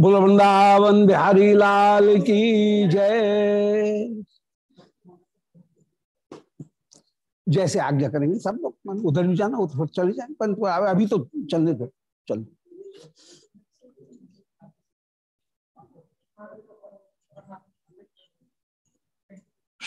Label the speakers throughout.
Speaker 1: Bull Vrindavan Bihari लाल की जय। जैसे आज्ञा करेंगे, सब लोग उधर भी जाना, उधर चले जाएँगे परंतु अभी तो चलने दो, चल।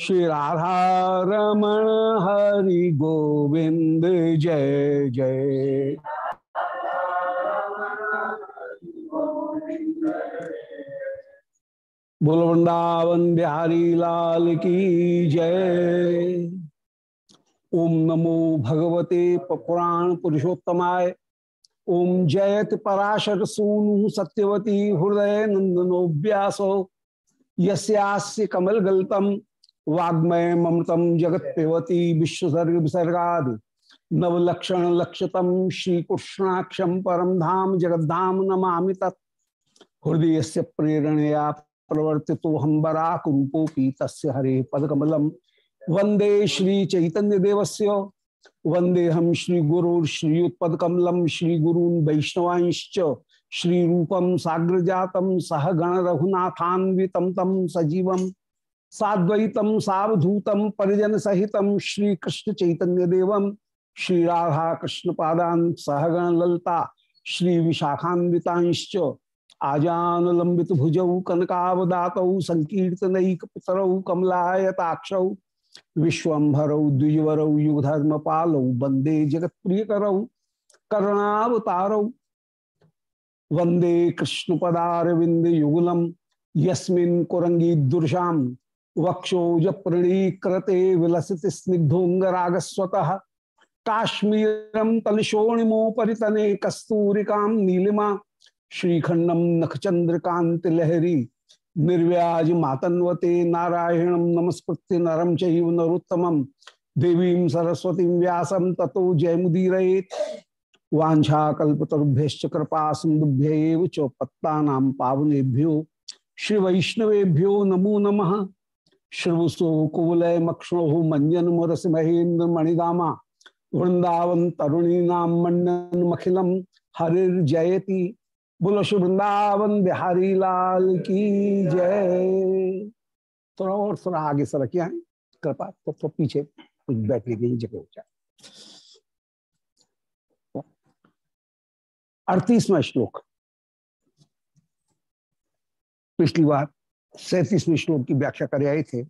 Speaker 1: श्री राधा रमण हरि गोविंद, जय जय। बोल, वृंदावन बिहारी लाल की जय। ओम नमो भगवते पुराण पुरुषोत्तमाय। ओम जयत पराशर सूनु सत्यवती हृदय नंदनो व्यासो। यस्यास्य कमल गलतम वाग्मय ममृतम जगत पेवती विश्वसर्ग विसर्गा नवलक्षण लक्षतम श्रीकृष्णाक्षम परम धाम जगद्धाम नमा तत्। हृदय से प्रेरणया प्रवर्ति तो हम बराक रूपोपी तस् हरे पदकमलम वंदे श्री चैतन्य देवस्य वंदे हम श्री गुरु श्री गुरून वैष्णवांश्च। श्री रूपम साग्र जातम सह गण रघुनाथान्वित तम सजीवम। साद्वैतम, सावधूतम, परिजन सहितम श्री कृष्ण चैतन्य देवम, श्री राधा कृष्ण पादान सहगण ललता, श्री विशाखान्विताश्च आजान लंबित भुजौ, कनकावदात, संकीर्तनक पितरौ, कमलायताक्षौ विश्वभरौ द्विजवरौ युगधर्म पालौ वंदे जगत प्रिय वंदे कृष्ण पदारविंद यस्मिन् कुरंगी दुर्शाम वक्षोज प्रणीकृते विलसित स्निग्धोंगरागस्वत। काश्मीरम तलशोणिमोपरितने कस्तूरिका नीलिमा श्रीखंडम नखचंद्रकांत लहरी निर्व्याज मातन्वते नारायण नमस्कृत्य नरम चैव नरोत्तम। देवी सरस्वती व्यासम ततो जयमुदीर वाछाकुभ्य कृपा सिंधुभ्य पत्ता पावनेभ्यो। श्री वैष्णवेभ्यो नमो नमः। श्रवसो कुवलय मक्षणो मंजन मुरस महेन्द्र मणिदामा वृंदावन तरुणी नाम मंडन मखिलम हरिर्जयति। बोलो श्री वृंदावन बिहारी लाल की जय। थोड़ा और थोड़ा आगे सर क्या है कृपा तो, तो पीछे कुछ बैठने की जगह हो जाए। अड़तीसवा श्लोक। पिछली बार सैतीसवें श्लोक की व्याख्या कर आए थे।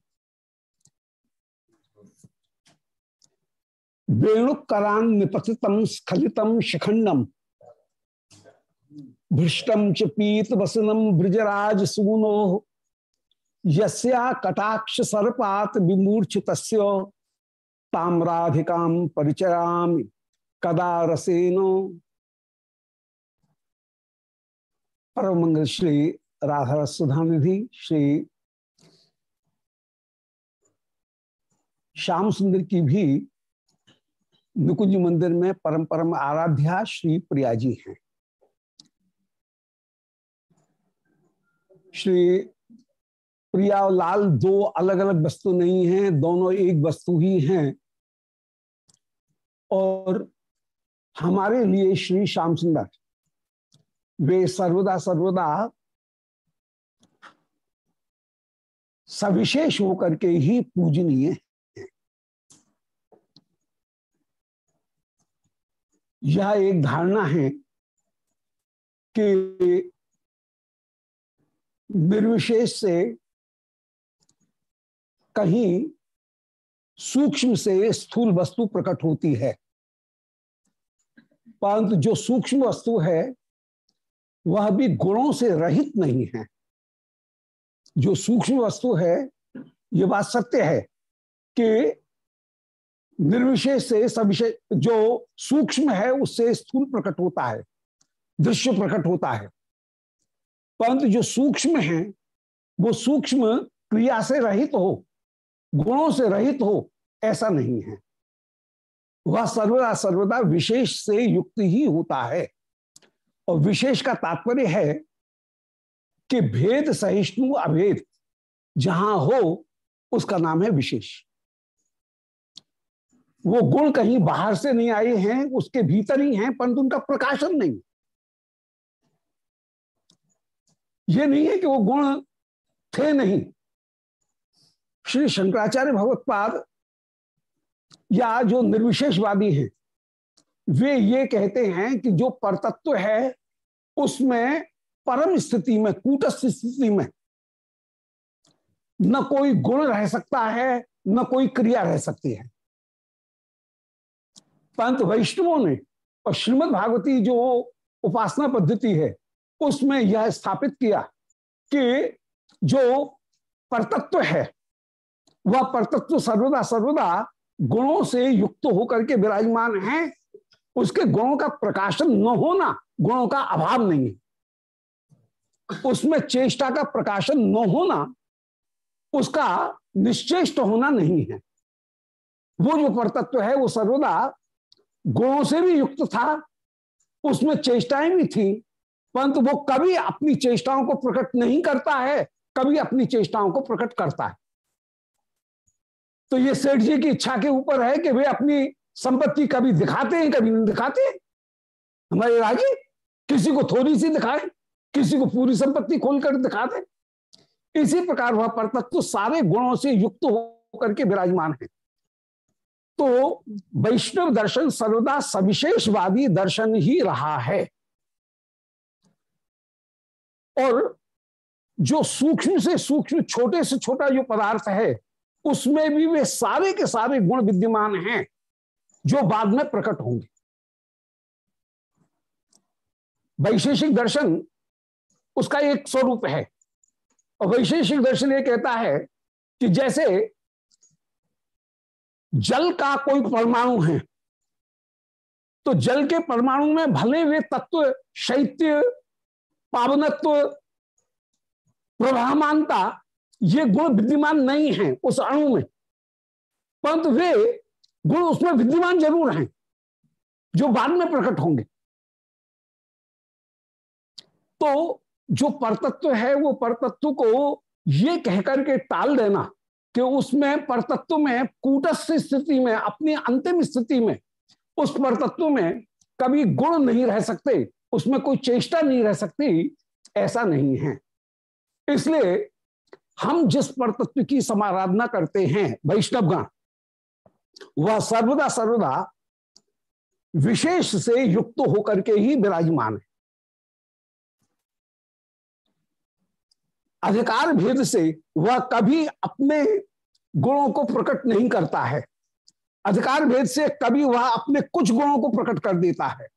Speaker 1: वेणुकरान निपतितम, स्खलितम, शिखंडम, भृष्टम च पीत वसनम, ब्रजराज सूनो यस्या कटाक्ष सर्पात विमूर्छित ताम्राधिकाम परिचयाम, कदा रसेनो। परम मंगल श्री राधा सुधा निधि श्री श्याम सुंदर की भी निकुंज मंदिर में परम परम आराध्या श्री प्रिया जी हैं। श्री प्रिया और लाल दो अलग अलग वस्तु नहीं हैं, दोनों एक वस्तु ही हैं। और हमारे लिए श्री श्याम सुंदर, वे सर्वदा सर्वदा सविशेष होकर के ही पूजनीय है। यह एक धारणा है कि निर्विशेष से कहीं सूक्ष्म से स्थूल वस्तु प्रकट होती है। परंतु जो सूक्ष्म वस्तु है, वह भी गुणों से रहित नहीं है। जो सूक्ष्म वस्तु है, ये बात सत्य है कि निर्विशेष से सविशेष, जो सूक्ष्म है, उससे स्थूल प्रकट होता है, दृश्य प्रकट होता है। परंतु जो सूक्ष्म है, वो सूक्ष्म क्रिया से रहित हो, गुणों से रहित हो, ऐसा नहीं है। वह सर्वदा सर्वदा विशेष से युक्त ही होता है। और विशेष का तात्पर्य है कि भेद सहिष्णु अभेद, जहाँ हो उसका नाम है विशेष। वो गुण कहीं बाहर से नहीं आए हैं, उसके भीतर ही हैं, परंतु उनका प्रकाशन नहीं। ये नहीं है कि वो गुण थे नहीं। श्री शंकराचार्य भगवत्पाद या जो निर्विशेषवादी हैं, वे ये कहते हैं कि जो परतत्व है, उसमें परम स्थिति में, कूटस्थ स्थिति में न कोई गुण रह सकता है, न कोई क्रिया रह सकती है। परंतु वैष्णवों ने और श्रीमद भागवती जो उपासना पद्धति है, उसमें यह स्थापित किया कि जो परतत्व है, वह परतत्व सर्वदा सर्वदा गुणों से युक्त होकर के विराजमान है। उसके गुणों का प्रकाशन न होना, गुणों का अभाव नहीं उसमें चेष्टा का प्रकाशन न होना, उसका निश्चेष्ट होना नहीं है। वो जो परतत्व है, वो सर्वदा गुणों से भी युक्त था, उसमें चेष्टाएँ भी थी, परंतु वो कभी अपनी चेष्टाओं को प्रकट नहीं करता है, कभी अपनी चेष्टाओं को प्रकट करता है। तो ये सेठ जी की इच्छा के ऊपर है कि वे अपनी संपत्ति कभी दिखाते हैं, कभी नहीं दिखाते हमारे राज़ी, किसी को थोड़ी सी दिखाए। किसी को पूरी संपत्ति खोलकर दिखा दे। इसी प्रकार वह परतत्व तो सारे गुणों से युक्त होकर के विराजमान है। तो वैष्णव दर्शन सर्वदा सविशेषवादी दर्शन ही रहा है। और जो सूक्ष्म से सूक्ष्म, छोटे से छोटा जो पदार्थ है, उसमें भी वे सारे के सारे गुण विद्यमान हैं, जो बाद में प्रकट होंगे। वैशेषिक दर्शन उसका एक स्वरूप है। और वैशेषिक दर्शन ये कहता है कि जैसे जल का कोई परमाणु है तो जल के परमाणु में भले वे तत्व, शैत्य, पावनत्व प्रभामानता ये गुण विद्यमान नहीं है उस अणु में। परंतु वे गुण उसमें विद्यमान ज़रूर हैं, जो बाद में प्रकट होंगे। तो जो परतत्व है वो परतत्व को ये कहकर के टाल देना कि उसमें परतत्व में, कूटस्थ स्थिति में, अपनी अंतिम स्थिति में, उस परतत्व में कभी गुण नहीं रह सकते, उसमें कोई चेष्टा नहीं रह सकती, ऐसा नहीं है। इसलिए हम जिस परतत्व की समाराधना करते हैं, वैष्णवगण, वह सर्वदा सर्वदा विशेष से युक्त होकर के ही विराजमान है। अधिकार भेद से वह कभी अपने गुणों को प्रकट नहीं करता है। अधिकार भेद से कभी वह अपने कुछ गुणों को प्रकट कर देता है।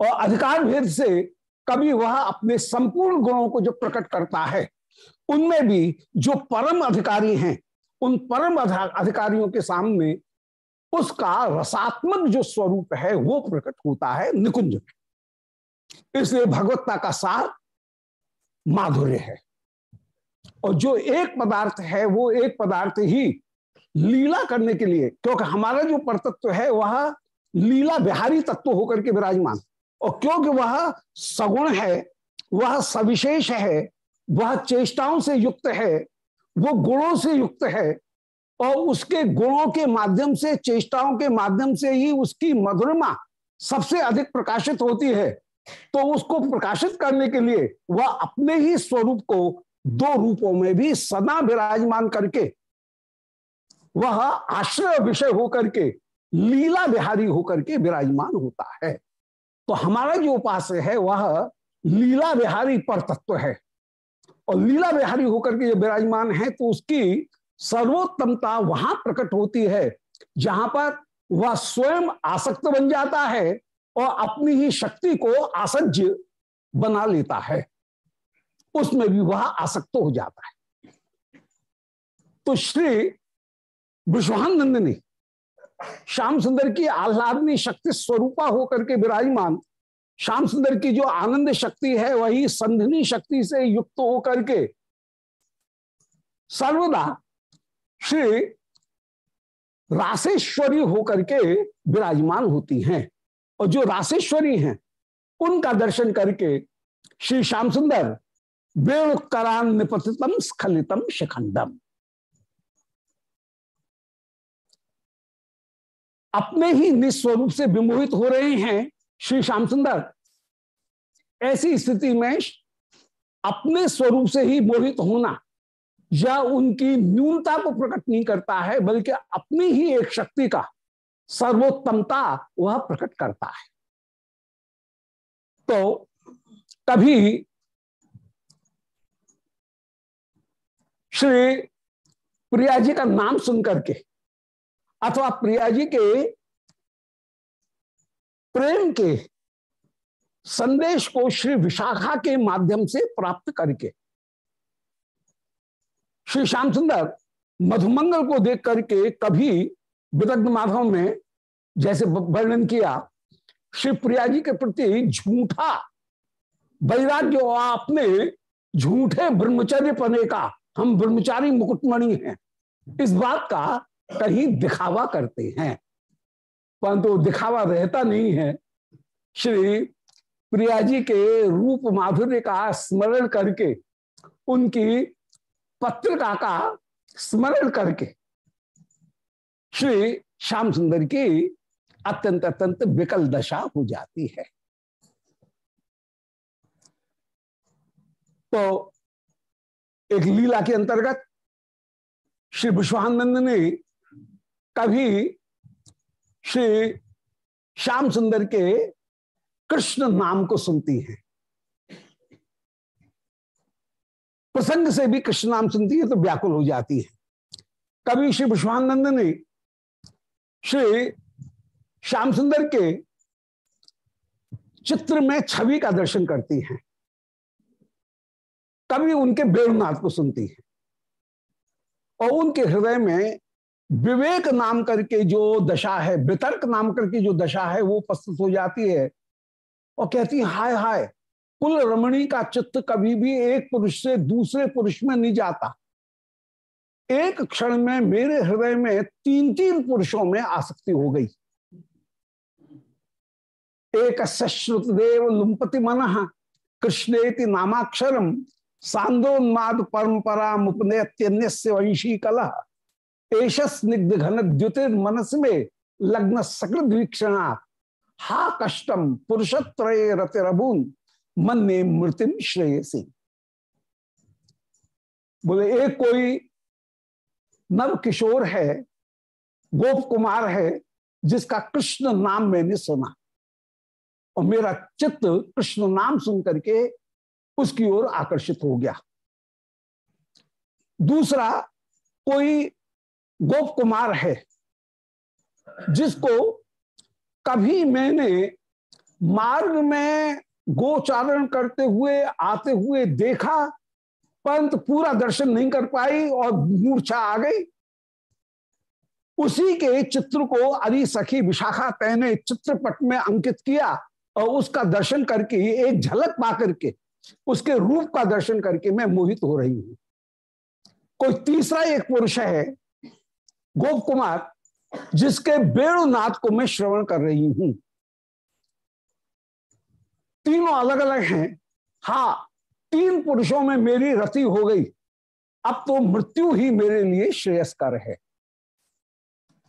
Speaker 1: और अधिकार भेद से कभी वह अपने संपूर्ण गुणों को जो प्रकट करता है, उनमें भी जो परम अधिकारी हैं, उन परम अधिकारियों के सामने उसका रसात्मक जो स्वरूप है, वो प्रकट होता है निकुंज इसलिए भगवत्ता का सार माधुर्य है। और जो एक पदार्थ है, वो एक पदार्थ ही लीला करने के लिए, क्योंकि हमारा जो परतत्व है, वह लीला बिहारी तत्व होकर के विराजमान। और क्योंकि वह सगुण है, वह सविशेष है, वह चेष्टाओं से युक्त है, वो गुणों से युक्त है, और उसके गुणों के माध्यम से, चेष्टाओं के माध्यम से ही उसकी मधुरमा सबसे अधिक प्रकाशित होती है। तो उसको प्रकाशित करने के लिए वह अपने ही स्वरूप को दो रूपों में भी सदा विराजमान करके, वह आश्रय विषय होकर के, लीला बिहारी होकर के विराजमान होता है। तो हमारा जो उपास्य है, वह लीला बिहारी पर तत्व है। और लीला बिहारी होकर के जो विराजमान है तो उसकी सर्वोत्तमता वहाँ प्रकट होती है, जहाँ पर वह स्वयं आसक्त बन जाता है और अपनी ही शक्ति को आसज्य बना लेता है। उसमें भी वह आसक्त हो जाता है। तो श्री विश्वानंद ने श्याम सुंदर की आह्लादनी शक्ति स्वरूपा होकर के विराजमान, श्याम सुंदर की जो आनंद शक्ति है, वही संधनी शक्ति से युक्त होकर के सर्वदा श्री राशेश्वरी होकर के विराजमान होती हैं। और जो राशेश्वरी हैं, उनका दर्शन करके श्री श्याम सुंदर वेणुकरान निपतितम स्खलितम शिखंडम अपने ही निस्वरूप से विमोहित हो रहे हैं श्री श्याम सुंदर। ऐसी स्थिति में अपने स्वरूप से ही मोहित होना या उनकी न्यूनता को प्रकट नहीं करता है, बल्कि अपनी ही एक शक्ति का सर्वोत्तमता वह प्रकट करता है। तो कभी श्री प्रिया जी का नाम सुनकर के अथवा प्रिया जी के प्रेम के संदेश को श्री विशाखा के माध्यम से प्राप्त करके, श्री श्याम सुंदर मधुमंगल को देख करके कभी विदग्ध माधव में जैसे वर्णन किया, श्री प्रिया जी के प्रति झूठा वैराग्य आपने झूठे ब्रह्मचर्य पने का हम ब्रह्मचारी मुकुटमणि हैं। इस बात का कहीं दिखावा करते हैं। परंतु दिखावा रहता नहीं है। श्री प्रिया जी के रूप माधुर्य का स्मरण करके, उनकी पत्रिका का स्मरण करके, श्री श्याम सुंदर की अत्यंत अत्यंत विकल दशा हो जाती है। तो एक लीला के अंतर्गत श्री विश्वानंद ने कभी श्री श्याम सुंदर के कृष्ण नाम को सुनती है। प्रसंग से भी कृष्ण नाम सुनती है तो व्याकुल हो जाती है। कभी श्री विश्वानंद ने श्री श्याम सुंदर के चित्र में छवि का दर्शन करती हैं। कभी उनके बेरुनाथ को सुनती है। और उनके हृदय में विवेक नाम करके जो दशा है, वितर्क नाम करके जो दशा है, वो उपस्थित हो जाती है और कहती है, हाय हाय, कुल रमणी का चित्त कभी भी एक पुरुष से दूसरे पुरुष में नहीं जाता। एक क्षण में मेरे हृदय में तीन तीन पुरुषों में आसक्ति हो गई। एक श्रुतदेव लुम्पति मन, कृष्णेति नामाक्षरम सांदोन्माद परंपरा मुपनेत्यन्य वंशी कला एश स्निग्ध घन द्युतिर मनस में लग्न सकृत वीक्षणा हा कष्टम पुरुषत्रय रतिरबून मन ने मृतिम श्रेयसी। बोले एक कोई नव किशोर है गोप कुमार है, जिसका कृष्ण नाम मैंने सुना। और मेरा चित्त कृष्ण नाम सुन करके उसकी ओर आकर्षित हो गया। दूसरा, कोई गोप कुमार है, जिसको कभी मैंने मार्ग में गोचारण करते हुए, आते हुए देखा, परंतु पूरा दर्शन नहीं कर पाई और मूर्छा आ गई। उसी के चित्र को अरी सखी विशाखा तैने चित्रपट में अंकित किया और उसका दर्शन करके एक झलक पा करके उसके रूप का दर्शन करके मैं मोहित हो रही हूँ। कोई तीसरा एक पुरुष है, गोप कुमार, जिसके बेणुनाथ को मैं श्रवण कर रही हूँ। तीनों अलग अलग हैं। हा, तीन पुरुषों में मेरी रति हो गई। अब तो मृत्यु ही मेरे लिए श्रेयस्कर है।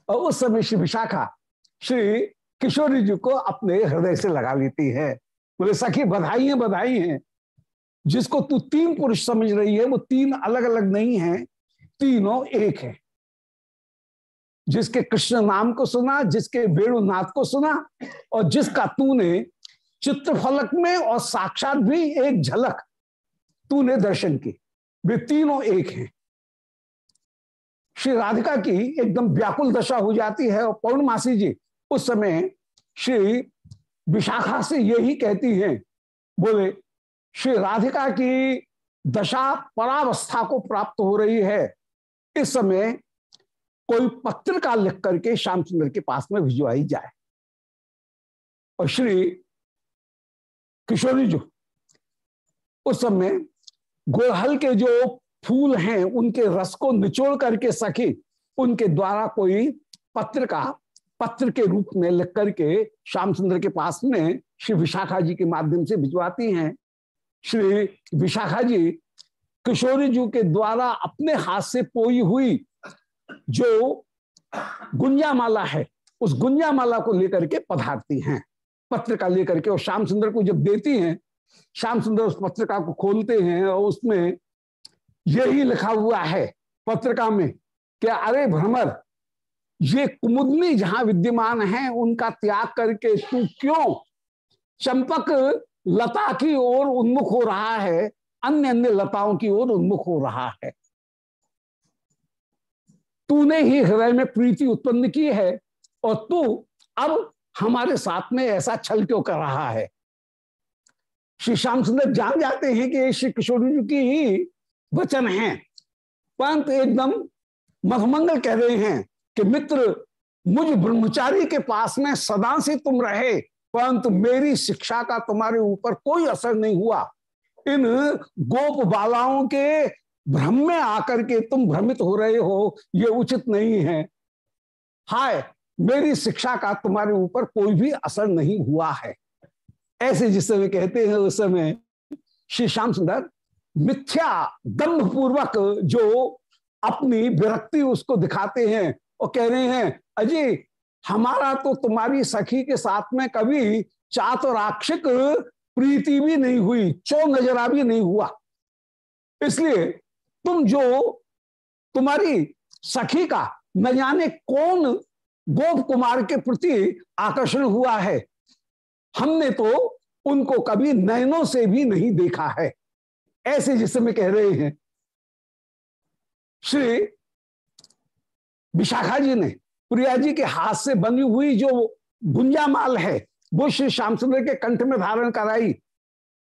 Speaker 1: और उस समय श्री विशाखा, श्री किशोरी जी को अपने हृदय से लगा लेती है। बोले, सखी बधाई है बधाई है जिसको तू तीन पुरुष समझ रही है, वो तीन अलग अलग नहीं है, तीनों एक है। जिसके कृष्ण नाम को सुना, जिसके वेणुनाथ को सुना, और जिसका तूने चित्रफलक में और साक्षात भी एक झलक तूने दर्शन की। वे तीनों एक हैं। श्री राधिका की एकदम व्याकुल दशा हो जाती है, और पौर्णमासी जी उस समय श्री विशाखा से यही कहती हैं, बोले श्री राधिका की दशा परावस्था को प्राप्त हो रही है। इस समय कोई पत्रिका लिख करके श्याम सुंदर के पास में भिजवाई जाए। और श्री किशोरी जो, उस समय गोहल के जो फूल हैं, उनके रस को निचोड़ करके सखी, उनके द्वारा कोई पत्र का पत्र के रूप में लिख करके श्याम सुंदर के पास में श्री विशाखा जी के माध्यम से भिजवाती हैं। श्री विशाखा जी, किशोरी जी के द्वारा अपने हाथ से पोई हुई जो गुंजा माला है, उस गुंजा माला को लेकर के पधारती हैं। पत्रिका लेकर के और श्याम सुंदर को जब देती हैं श्याम सुंदर उस पत्रिका को खोलते हैं और उसमें यही लिखा हुआ है पत्रिका में कि अरे भ्रमर, ये कुमुदनी जहाँ विद्यमान है, उनका त्याग करके तू क्यों चंपक लता की ओर उन्मुख हो रहा है अन्य अन्य लताओं की ओर उन्मुख हो रहा है। तूने ही हृदय में प्रीति उत्पन्न की है और तू अब हमारे साथ में ऐसा छल क्यों कर रहा है? श्री श्याम सुंदर जान जाते हैं कि श्री किशोर जी की ही वचन है। परंतु एकदम मधुमंगल कह रहे हैं कि मित्र, मुझ ब्रह्मचारी के पास में सदा से तुम रहे परंतु मेरी शिक्षा का तुम्हारे ऊपर कोई असर नहीं हुआ। इन गोप बालाओं के भ्रम में आकर के तुम भ्रमित हो रहे हो, ये उचित नहीं है। हाय, मेरी शिक्षा का तुम्हारे ऊपर कोई भी असर नहीं हुआ है। ऐसे जिस समय कहते हैं, उस समय श्री श्याम सुंदर, मिथ्या दम्भ पूर्वक जो अपनी विरक्ति उसको दिखाते हैं और कह रहे हैं, अजय हमारा तो तुम्हारी सखी के साथ में कभी चातुराक्षिक प्रीति भी नहीं हुई चो नजरा भी नहीं हुआ। इसलिए तुम जो तुम्हारी सखी का न जाने कौन गोप कुमार के प्रति आकर्षण हुआ है, हमने तो उनको कभी नयनों से भी नहीं देखा है। ऐसे जिस समय कह रहे हैं, श्री विशाखा जी ने प्रिया जी के हाथ से बनी हुई जो गुंजा माल है, वो श्री श्याम सुंदर के कंठ में धारण कराई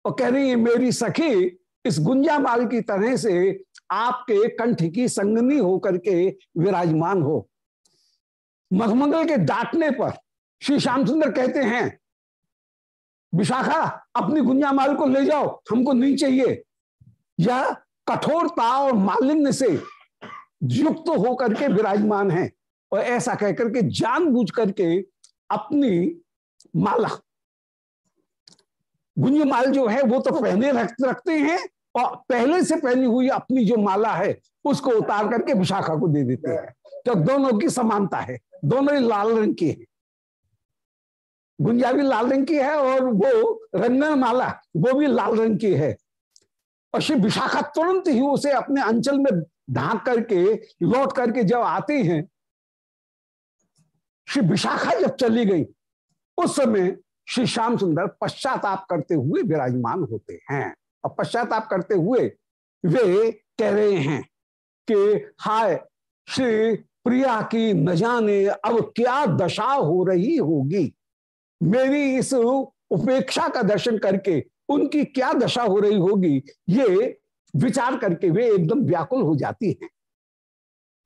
Speaker 1: और कह रही है, मेरी सखी, इस गुंजा माल की तरह से आपके कंठ की संगनी होकर के विराजमान हो। मधुमंगल के डांटने पर श्री श्याम सुंदर कहते हैं, विशाखा, अपनी गुंजा माल को ले जाओ, हमको नहीं चाहिए। यह कठोरता और मालिन्य से युक्त होकर के विराजमान है। और ऐसा कहकर के जानबूझ करके अपनी माला गुंज माल जो है वो तो पहने रख, रखते हैं और पहले से पहनी हुई अपनी जो माला है उसको उतार करके विशाखा को दे देते हैं। तो दोनों की समानता है दोनों ही लाल रंग की है। गुंजा भी लाल रंग की है और वो रंगन माला वो भी लाल रंग की है। और श्री विशाखा तुरंत ही उसे अपने अंचल में ढांक करके लौट करके जब आते हैं श्री विशाखा जब चली गई, उस समय श्री श्याम सुंदर पश्चाताप करते हुए विराजमान होते हैं। और पश्चाताप करते हुए वे कह रहे हैं कि, हाय, श्री प्रिया की न जाने अब क्या दशा हो रही होगी? मेरी इस उपेक्षा का दर्शन करके उनकी क्या दशा हो रही होगी? ये विचार करके वे एकदम व्याकुल हो जाती हैं।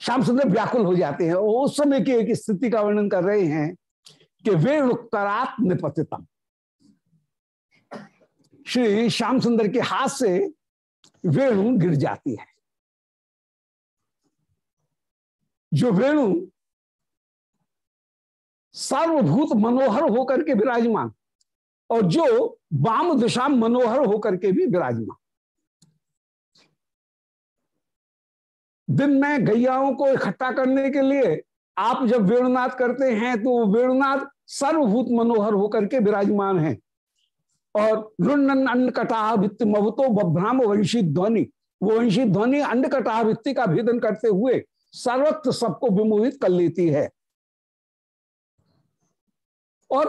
Speaker 1: श्याम सुंदर व्याकुल हो जाते हैं और उस समय की एक स्थिति का वर्णन कर रहे हैं कि वे करात निपतितम। श्री श्याम सुंदर के हाथ से वेणु गिर जाती है। जो वेणु सर्वभूत मनोहर होकर के विराजमान और जो वाम दिशा मनोहर होकर के भी विराजमान। दिन में गैयाओं को इकट्ठा करने के लिए आप जब वेणुनाथ करते हैं तो वो वेणुनाथ सर्वभूत मनोहर होकर के विराजमान है। और रुन्नन अंड कटाह भित्ति मभुतो बभ्राम वंशी ध्वनि, वो वंशी ध्वनि अंड कटाह भित्ति का भेदन करते हुए सर्वत्र सबको विमोहित कर लेती है। और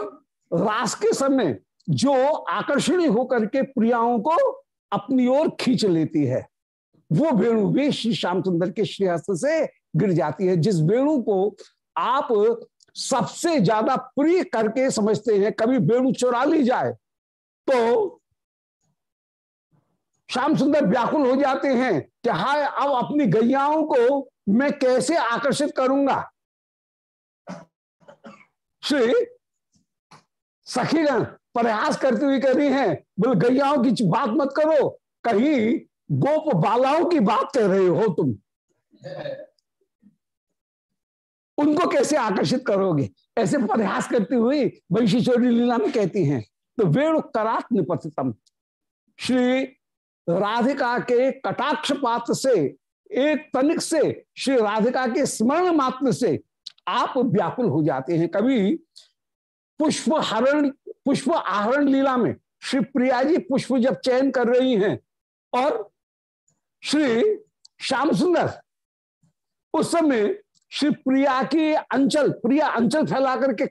Speaker 1: रास के समय जो आकर्षणी होकर के प्रियाओं को अपनी ओर खींच लेती है। वो वेणु भी श्री श्याम सुंदर के श्रीहस्त से गिर जाती है। जिस वेणु को आप सबसे ज़्यादा प्रिय करके समझते हैं, कभी वेणु चुरा ली जाए तो श्याम सुंदर व्याकुल हो जाते हैं कि हाय, अब अपनी गैयाओं को मैं कैसे आकर्षित करूँगा? श्री सखीगण प्रयास करते हुए कह रही हैं, बोले, गैयाओं की बात मत करो, कहीं गोप बालाओं की बात कर रहे हो तुम। उनको कैसे आकर्षित करोगे? ऐसे प्रयास करती हुई वंशी लीला में कहती हैं तो वेणु करात निपतम श्री राधिका के कटाक्ष पात्र से, एक तनिक से, श्री राधिका के स्मरण मात्र से आप व्याकुल हो जाते हैं। कभी पुष्प हरण, पुष्प आहरण लीला में श्री प्रिया जी पुष्प जब चयन कर रही हैं और श्री श्याम सुंदर। उस समय श्री प्रिया की अंचल प्रिया अंचल फैला करके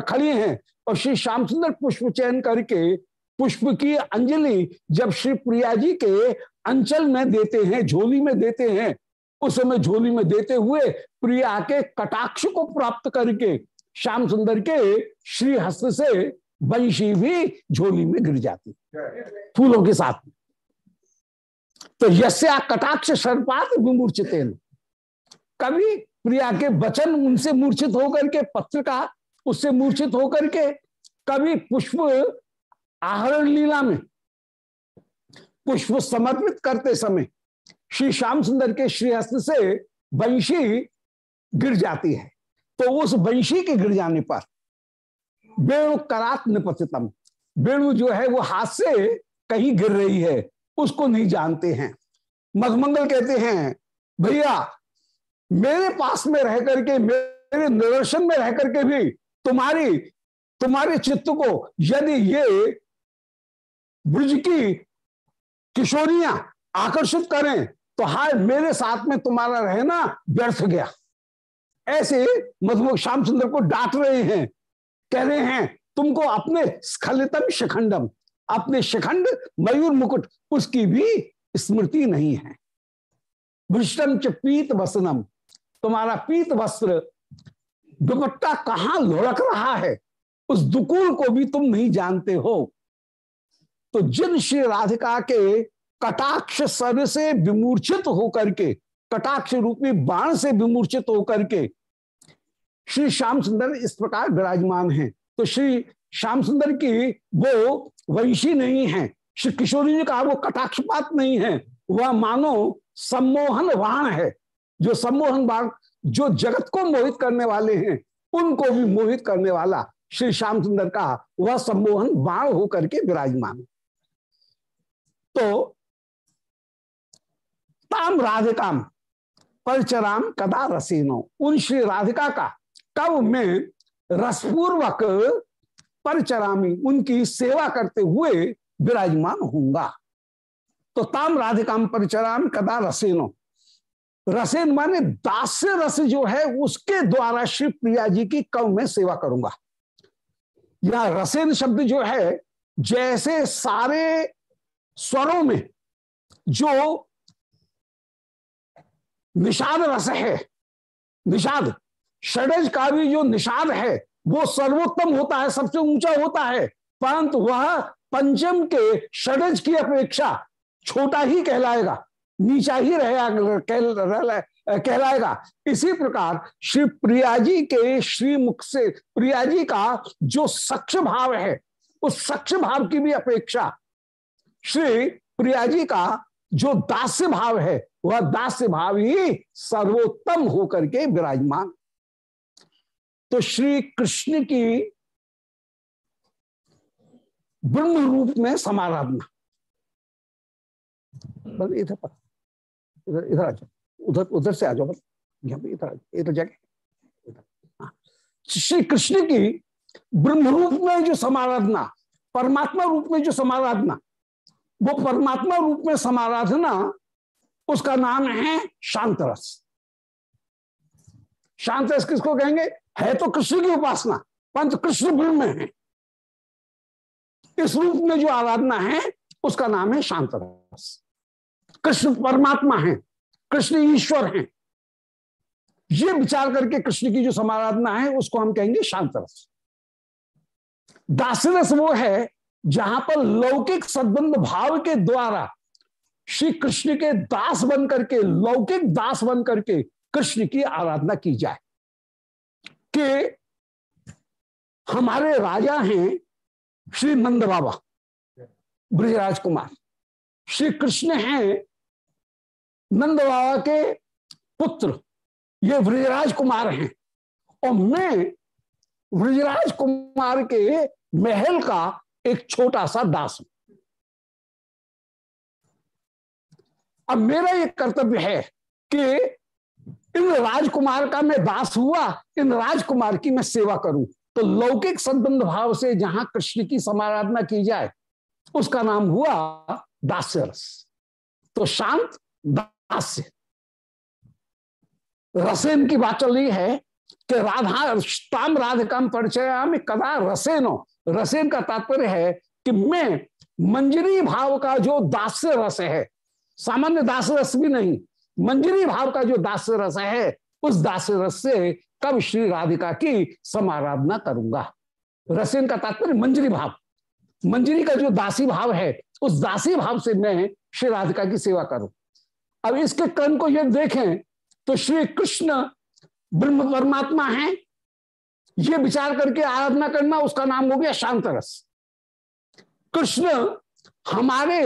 Speaker 1: खड़ी हैं और श्री श्याम सुंदर पुष्प चयन करके पुष्प की अंजलि जब श्री प्रिया जी के अंचल में देते हैं झोली में देते हैं उस समय झोली में देते हुए प्रिया के कटाक्ष को प्राप्त करके श्याम सुंदर के श्री हस्त से वंशी भी झोली में गिर जाती। फूलों के साथ तो यस्या कटाक्ष सर्पात विमूर्चित कभी प्रिया के वचन उनसे मूर्छित होकर के पत्र का उससे मूर्छित होकर के, कभी पुष्प आहरण लीला में, पुष्प समर्पित करते समय श्री श्याम सुंदर के श्रीहस्त से वंशी गिर जाती है। तो उस वंशी के गिर जाने पर वेणु करात निपतितम। वेणु जो है वो हाथ से कहीं गिर रही है। उसको नहीं जानते हैं। मधमंगल कहते हैं, भैया, मेरे पास में रह करके, मेरे निदर्शन में रह करके भी तुम्हारी, तुम्हारे चित्त को, यदि ये ब्रज की किशोरियाँ आकर्षित करें तो हाय, मेरे साथ में तुम्हारा रहना व्यर्थ गया। ऐसे मधुमुख श्याम सुंदर को डांट रहे हैं, कह रहे हैं, तुमको अपने स्खलितम शिखंडम अपने शिखंड, मयूर मुकुट, उसकी भी स्मृति नहीं है। भृष्टम च पीत वसनम, तुम्हारा पीत वस्त्र दुपट्टा कहाँ लुढ़क रहा है? उस दुकूल को भी तुम नहीं जानते हो। तो जिन श्री राधिका के कटाक्ष सर से विमूर्छित होकर के, कटाक्ष रूपी बाण से विमूर्छित होकर के, श्री श्याम सुंदर इस प्रकार विराजमान हैं। तो श्री श्याम सुंदर की वो वंशी नहीं है। श्री किशोरी जी का वो कटाक्षपात नहीं है। वह मानो सम्मोहन वाण है। जो सम्मोहन बाण जो जगत को मोहित करने वाले हैं, उनको भी मोहित करने वाला श्री श्याम सुंदर का वह सम्मोहन बाण होकर के विराजमान। तो ताम राधिकाम परचराम कदा रसीनो। उन श्री राधिका का कब मैं रसपूर्वक परचरामी, उनकी सेवा करते हुए विराजमान होऊँगा। तो ताम राधिकाम परिचराम कदा रसेनो। रसेन माने दास्य रस जो है, उसके द्वारा श्री प्रिया जी की कव में सेवा करूँगा। यह रसेन शब्द जो है, जैसे सारे स्वरों में जो निषाद रस है, निषाद, षडज का भी जो निषाद है वो सर्वोत्तम होता है, सबसे ऊँचा होता है। परंतु वह पंचम के षडज की अपेक्षा छोटा ही कहलाएगा, नीचा ही रहेगा कहलाएगा। इसी प्रकार श्री प्रिया जी के श्री मुख से, प्रिया जी का जो सक्ष भाव है, उस सक्ष भाव की भी अपेक्षा श्री प्रिया जी का जो दास्य भाव है, वह दास्य भाव ही सर्वोत्तम होकर के विराजमान तो श्री कृष्ण की ब्रह्म रूप में समाराधना। बस इधर पर। इधर इधर आ जाओ। उधर उधर से आ जाओ बस। यहाँ पे इधर इधर जाके। हाँ। श्री कृष्ण की ब्रह्म रूप में जो समाराधना, परमात्मा रूप में जो समाराधना, वो परमात्मा रूप में समाराधना, उसका नाम है शांत रस शांत रस किसको कहेंगे? है तो कृष्ण की उपासना पंच कृष्ण गुण में है। इस रूप में जो आराधना है, उसका नाम है शांत रस कृष्ण परमात्मा है, कृष्ण ईश्वर है। ये विचार करके कृष्ण की जो समाराधना है, उसको हम कहेंगे शांत रस दासरस वो है, जहाँ पर लौकिक सद्बंध भाव के द्वारा श्री कृष्ण के दास बन करके लौकिक दास बन करके कृष्ण की आराधना की जाए। कि हमारे राजा हैं श्री नंद बाबा ब्रजराज कुमार। श्री कृष्ण हैं नंद बाबा के पुत्र, ये ब्रजराज कुमार हैं। और मैं ब्रजराज कुमार के महल का एक छोटा सा दास हूँ। अब मेरा ये कर्तव्य है कि इन राजकुमार का मैं दास हुआ इन राजकुमार की मैं सेवा करूँ। तो लौकिक संबंध भाव से जहाँ कृष्ण की समाराधना की जाए, उसका नाम हुआ दास्य रस तो शांत दास्य। रसेन की बात चल रही है कि राधा ताम राधिकाम परिचय में कदा रसेनो। रसेन का तात्पर्य है कि मैं मंजरी भाव का जो दास्य रस है, सामान्य दास रस भी नहीं मंजरी भाव का जो दास रस है, उस दास्य रस से कब श्री राधिका की समाराधना करूँगा? रसेन का तात्पर्य मंजरी भाव। मंजरी का जो दासी भाव है, उस दासी भाव से मैं श्री राधिका की सेवा करूँ। अब इसके क्रम को यदि देखें तो श्री कृष्ण ब्रह्म परमात्मा है। ये विचार करके आराधना करना, उसका नाम हो गया शांत रस। कृष्ण हमारे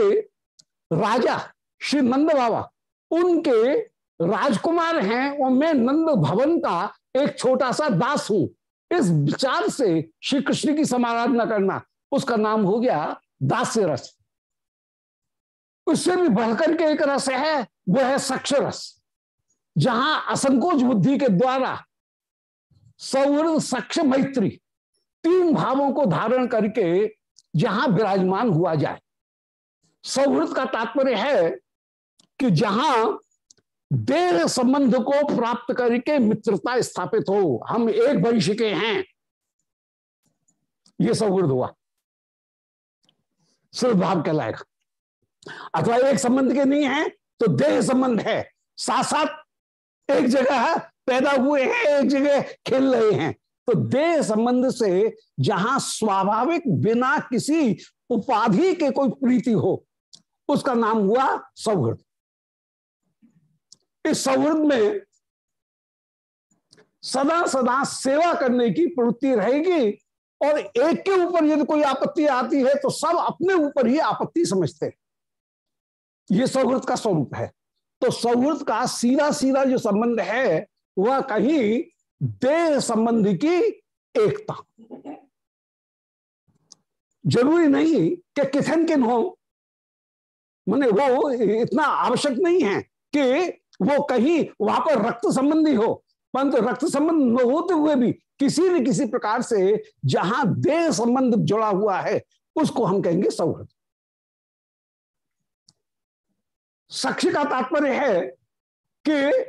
Speaker 1: राजा श्री नंद बाबा उनके राजकुमार हैं और मैं नंद भवन का एक छोटा सा दास हूँ। इस विचार से श्री कृष्ण की समाराधना करना, उसका नाम हो गया दास्य रस। उससे भी बढ़कर के एक रस है, वह है सक्ष रस, जहाँ असंकोच बुद्धि के द्वारा सौहृद सक्ष मैत्री तीन भावों को धारण करके जहाँ विराजमान हुआ जाए। सौहृद का तात्पर्य है कि जहाँ देह संबंध को प्राप्त करके मित्रता स्थापित हो, हम एक भविष्य के हैं यह सौहृद हुआ। सिर्फ़ भाव कहलाएगा। अथवा एक संबंध के नहीं है तो देह संबंध है। साथ साथ एक जगह पैदा हुए हैं, एक जगह खेल रहे हैं। तो देह संबंध से जहाँ स्वाभाविक बिना किसी उपाधि के कोई प्रीति हो, उसका नाम हुआ सौहृद इस सौहृद में सदा सदा सेवा करने की प्रवृत्ति रहेगी और एक के ऊपर यदि कोई आपत्ति आती है तो सब अपने ऊपर ही आपत्ति समझते हैं। ये सौहृद का स्वरूप है। तो सौहृद का सीधा सीधा जो संबंध है, वह कहीं देह संबंध की एकता। ज़रूरी नहीं कि किथन किन हो। मैंने वो इतना आवश्यक नहीं है कि वो कहीं वहाँ पर रक्त संबंधी हो, परंतु रक्त संबंध न होते हुए भी किसी न किसी प्रकार से जहाँ देह संबंध जुड़ा हुआ है, उसको हम कहेंगे सौहृद। साक्षी का तात्पर्य है कि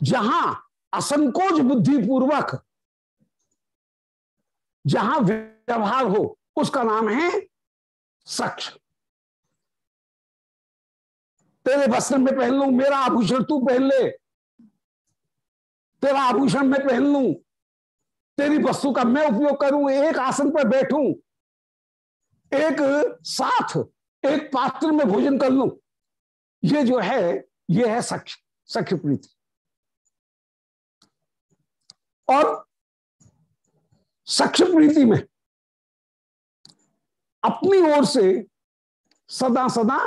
Speaker 1: जहाँ असंकोच बुद्धि पूर्वक जहाँ व्यवहार हो, उसका नाम है सक्ष तेरे वस्त्र में पहन लू, मेरा आभूषण तू पहन ले। तेरा आभूषण मैं पहन लू, तेरी वस्तु का मैं उपयोग करूँ, एक आसन पर बैठूं, एक साथ, एक पात्र में भोजन कर लू। ये जो है, ये है सख्य सख्य प्रीति। और सख्य प्रीति में अपनी ओर से सदा सदा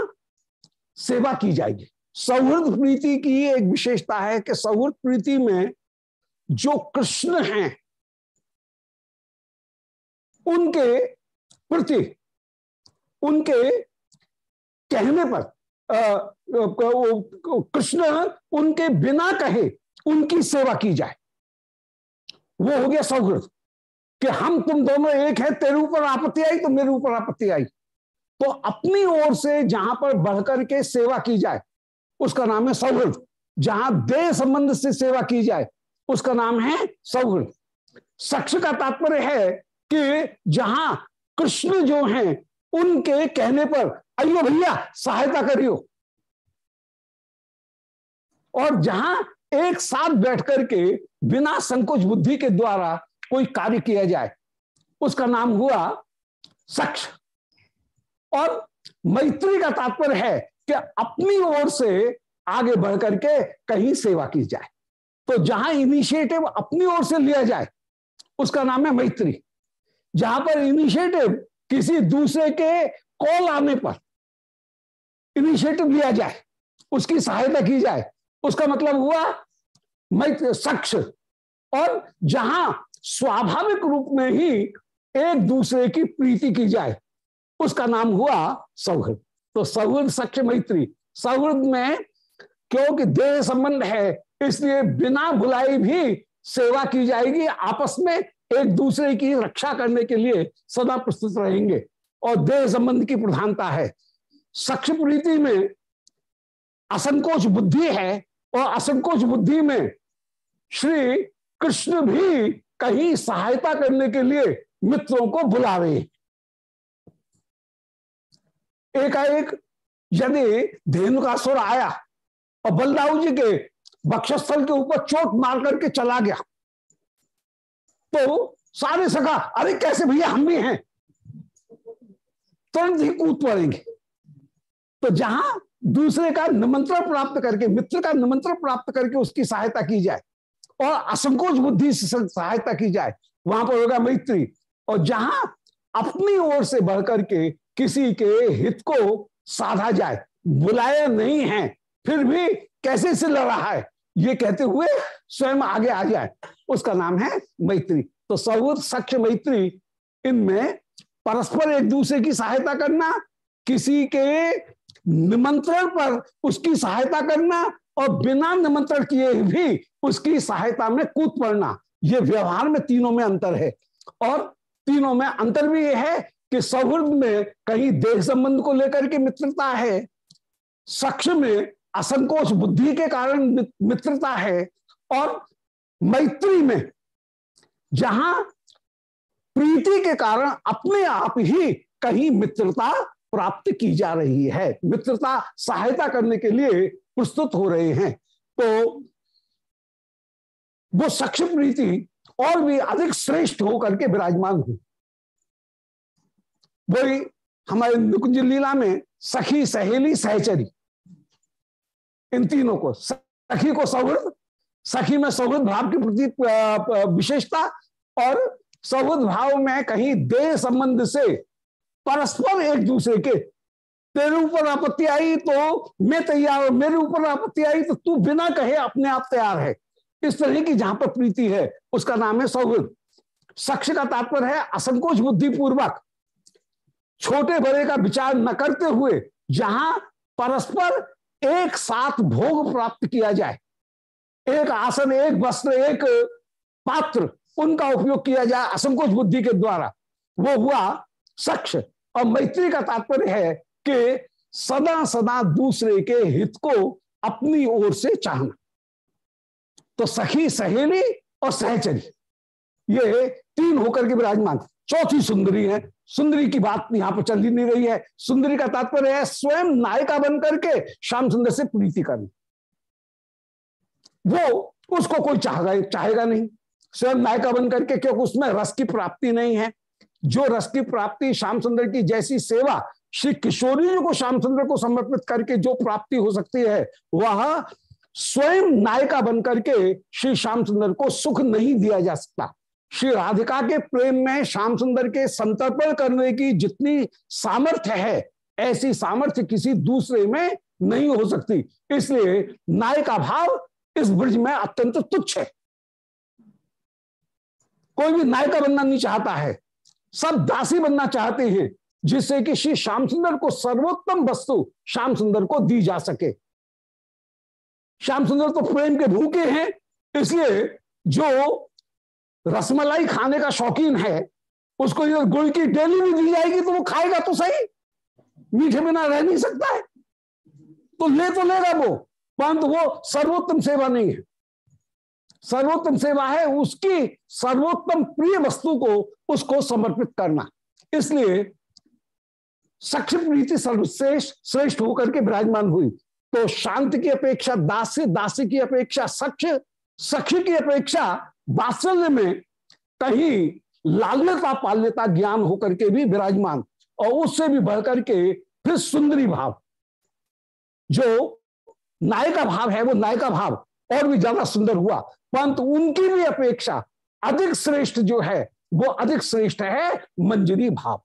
Speaker 1: सेवा की जाएगी। सौहृद प्रीति की एक विशेषता है कि सौहृद प्रीति में जो कृष्ण हैं, उनके प्रति, उनके कहने पर कृष्ण उनके बिना कहे उनकी सेवा की जाए। वो हो गया सौहृद कि हम तुम दोनों एक है, तेरे ऊपर आपत्ति आई तो मेरे ऊपर आपत्ति आई। तो अपनी ओर से जहाँ पर बढ़कर के सेवा की जाए, उसका नाम है सौहृद। जहाँ देह संबंध से सेवा की जाए, उसका नाम है सौहृद। सक्ष का तात्पर्य है कि जहाँ कृष्ण जो हैं, उनके कहने पर अयो भैया, सहायता करियो। और जहाँ एक साथ बैठ करके बिना संकोच बुद्धि के द्वारा कोई कार्य किया जाए, उसका नाम हुआ सक्ष और मैत्री का तात्पर्य है कि अपनी ओर से आगे बढ़ करके कहीं सेवा की जाए। तो जहाँ इनिशिएटिव अपनी ओर से लिया जाए, उसका नाम है मैत्री। जहाँ पर इनिशिएटिव किसी दूसरे के कॉल आने पर इनिशिएटिव लिया जाए, उसकी सहायता की जाए, उसका मतलब हुआ मैत्री सक्ष और जहाँ स्वाभाविक रूप में ही एक दूसरे की प्रीति की जाए उसका नाम हुआ सौहृद। तो सौहृद सख्य मैत्री। सौहृद में क्योंकि देह संबंध है, इसलिए बिना बुलाई भी सेवा की जाएगी, आपस में एक दूसरे की रक्षा करने के लिए सदा प्रस्तुत रहेंगे। और देह संबंध की प्रधानता है। सक्ष प्रीति में असंकोच बुद्धि है और असंकोच बुद्धि में श्री कृष्ण भी कहीं सहायता करने के लिए मित्रों को बुला रहे एकाएक यदि धेनु का सुर आया और बलदाऊ जी के बक्षस्थल के ऊपर चोट मार करके चला गया तो सारे सखा, अरे कैसे भैया, हम भी हैं। तुरंत ही कूद पड़ेंगे। तो जहाँ दूसरे का निमंत्रण प्राप्त करके, मित्र का निमंत्रण प्राप्त करके उसकी सहायता की जाए और असंकोच बुद्धि से, सहायता की जाए, वहाँ पर होगा मैत्री। और जहाँ अपनी ओर से बढ़कर के किसी के हित को साधा जाए। बुलाया नहीं है, फिर भी कैसे से लड़ रहा है? ये कहते हुए स्वयं आगे आ जाए। उसका नाम है मैत्री। तो सौर सक्ष मैत्री, इनमें परस्पर एक दूसरे की सहायता करना, किसी के निमंत्रण पर उसकी सहायता करना और बिना निमंत्रण किए भी उसकी सहायता में कूद पड़ना। ये व्यवहार में तीनों में अंतर है। और तीनों में अंतर भी यह है कि सौहृद में कहीं देह संबंध को लेकर के मित्रता है सक्ष में असंकोच बुद्धि के कारण मित्रता है और मैत्री में, जहाँ प्रीति के कारण अपने आप ही कहीं मित्रता प्राप्त की जा रही है। मित्रता सहायता करने के लिए प्रस्तुत हो रहे हैं। तो वो सक्ष प्रीति और भी अधिक श्रेष्ठ होकर के विराजमान हुई। वही हमारे नुकुंज लीला में सखी सहेली सहचरी। इन तीनों को, सखी को सौहृद, सखी में सौहृद भाव की प्रति विशेषता और सौहृद भाव में कहीं देह संबंध से परस्पर एक दूसरे के, तेरे ऊपर आपत्ति आई तो मैं तैयार हूँ, मेरे ऊपर आपत्ति आई तो तू बिना कहे अपने आप तैयार है। इस तरह की जहाँ पर प्रीति है, उसका नाम है सौहृद। सक्ष का तात्पर्य है असंकोच बुद्धि पूर्वक छोटे बड़े का विचार न करते हुए जहाँ परस्पर एक साथ भोग प्राप्त किया जाए। एक आसन, एक वस्त्र, एक पात्र उनका उपयोग किया जाए असंकोच बुद्धि के द्वारा। वो हुआ सक्ष और मैत्री का तात्पर्य है कि सदा सदा दूसरे के हित को अपनी ओर से चाहना। तो सखी सहेली और सहचरी। ये तीन होकर के विराजमान। चौथी सुंदरी है। सुंदरी की बात यहाँ पर चल ही नहीं रही है। सुंदरी का तात्पर्य है, स्वयं नायिका बन करके श्याम सुंदर से प्रीति करनी वो उसको कोई चाहेगा चाहेगा नहीं। स्वयं नायिका बन करके क्योंकि उसमें रस की प्राप्ति नहीं है। जो रस की प्राप्ति श्याम सुंदर की जैसी सेवा श्री किशोरी जी को श्याम सुंदर को समर्पित करके जो प्राप्ति हो सकती है, वह स्वयं नायिका बनकर के श्री श्याम सुंदर को सुख नहीं दिया जा सकता। श्री राधिका के प्रेम में श्याम सुंदर के संतर्पण करने की जितनी सामर्थ्य है, ऐसी सामर्थ्य किसी दूसरे में नहीं हो सकती। इसलिए नायिका भाव इस ब्रज में अत्यंत तुच्छ है। कोई भी नायिका बनना नहीं चाहता है। सब दासी बनना चाहते हैं, जिससे कि श्री श्याम सुंदर को सर्वोत्तम वस्तु श्याम सुंदर को दी जा सके। श्याम सुंदर तो प्रेम के भूखे हैं, इसलिए जो रसमलाई खाने का शौकीन है, उसको ये गुड़ की डेली भी दी जाएगी तो वो खाएगा तो सही। मीठे बिना रह नहीं सकता है। तो ले तो लेगा वो, परंतु वो सर्वोत्तम सेवा नहीं है। सर्वोत्तम सेवा है उसकी सर्वोत्तम प्रिय वस्तु को, उसको समर्पित करना। इसलिए सक्ष प्रीति सर्वश्रेष्ठ, श्रेष्ठ होकर के विराजमान हुई। तो शांति की अपेक्षा, दासी दासी की अपेक्षा, सख्य सख्य की अपेक्षा वात्सल्य में कहीं लाल्यता पाल्यता ज्ञान होकर के भी विराजमान, और उससे भी बढ़कर के फिर सुंदरी भाव। जो नायिका भाव है, वो नायिका भाव और भी ज़्यादा सुंदर हुआ, परंतु उनकी भी अपेक्षा अधिक श्रेष्ठ जो है, वो अधिक श्रेष्ठ है मंजरी भाव।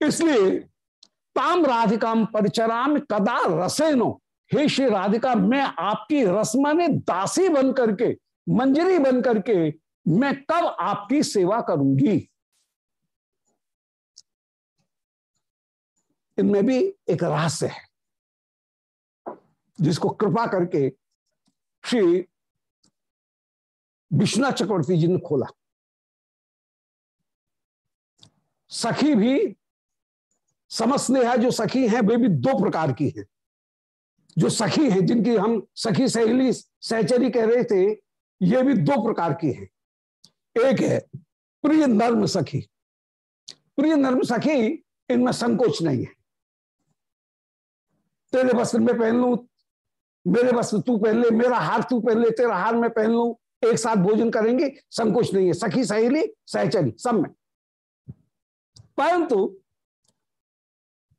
Speaker 1: इसलिए ताम राधिकाम परिचराम कदा रसेनो। हे श्री राधिका, मैं आपकी रसमा ने दासी बन करके मंजरी बन करके मैं कब आपकी सेवा करूँगी। इनमें भी एक रहस्य है, जिसको कृपा करके श्री विश्वनाथ चक्रवर्ती जी ने खोला। सखी भी, समस्नेहा जो सखी हैं, वे भी दो प्रकार की हैं। जो सखी हैं, जिनकी हम सखी सहेली, सहचरी कह रहे थे ये भी दो प्रकार की है। एक है प्रिय नर्म सखी। प्रिय नर्म सखी, इनमें संकोच नहीं है। तेरे वस्त्र में पहन लू, मेरे वस्त्र तू पहन ले, मेरा हार तू पहन ले, तेरा हार में पहन लू, एक साथ भोजन करेंगे, संकोच नहीं है। सखी सहेली, सहचरी, सब में। परंतु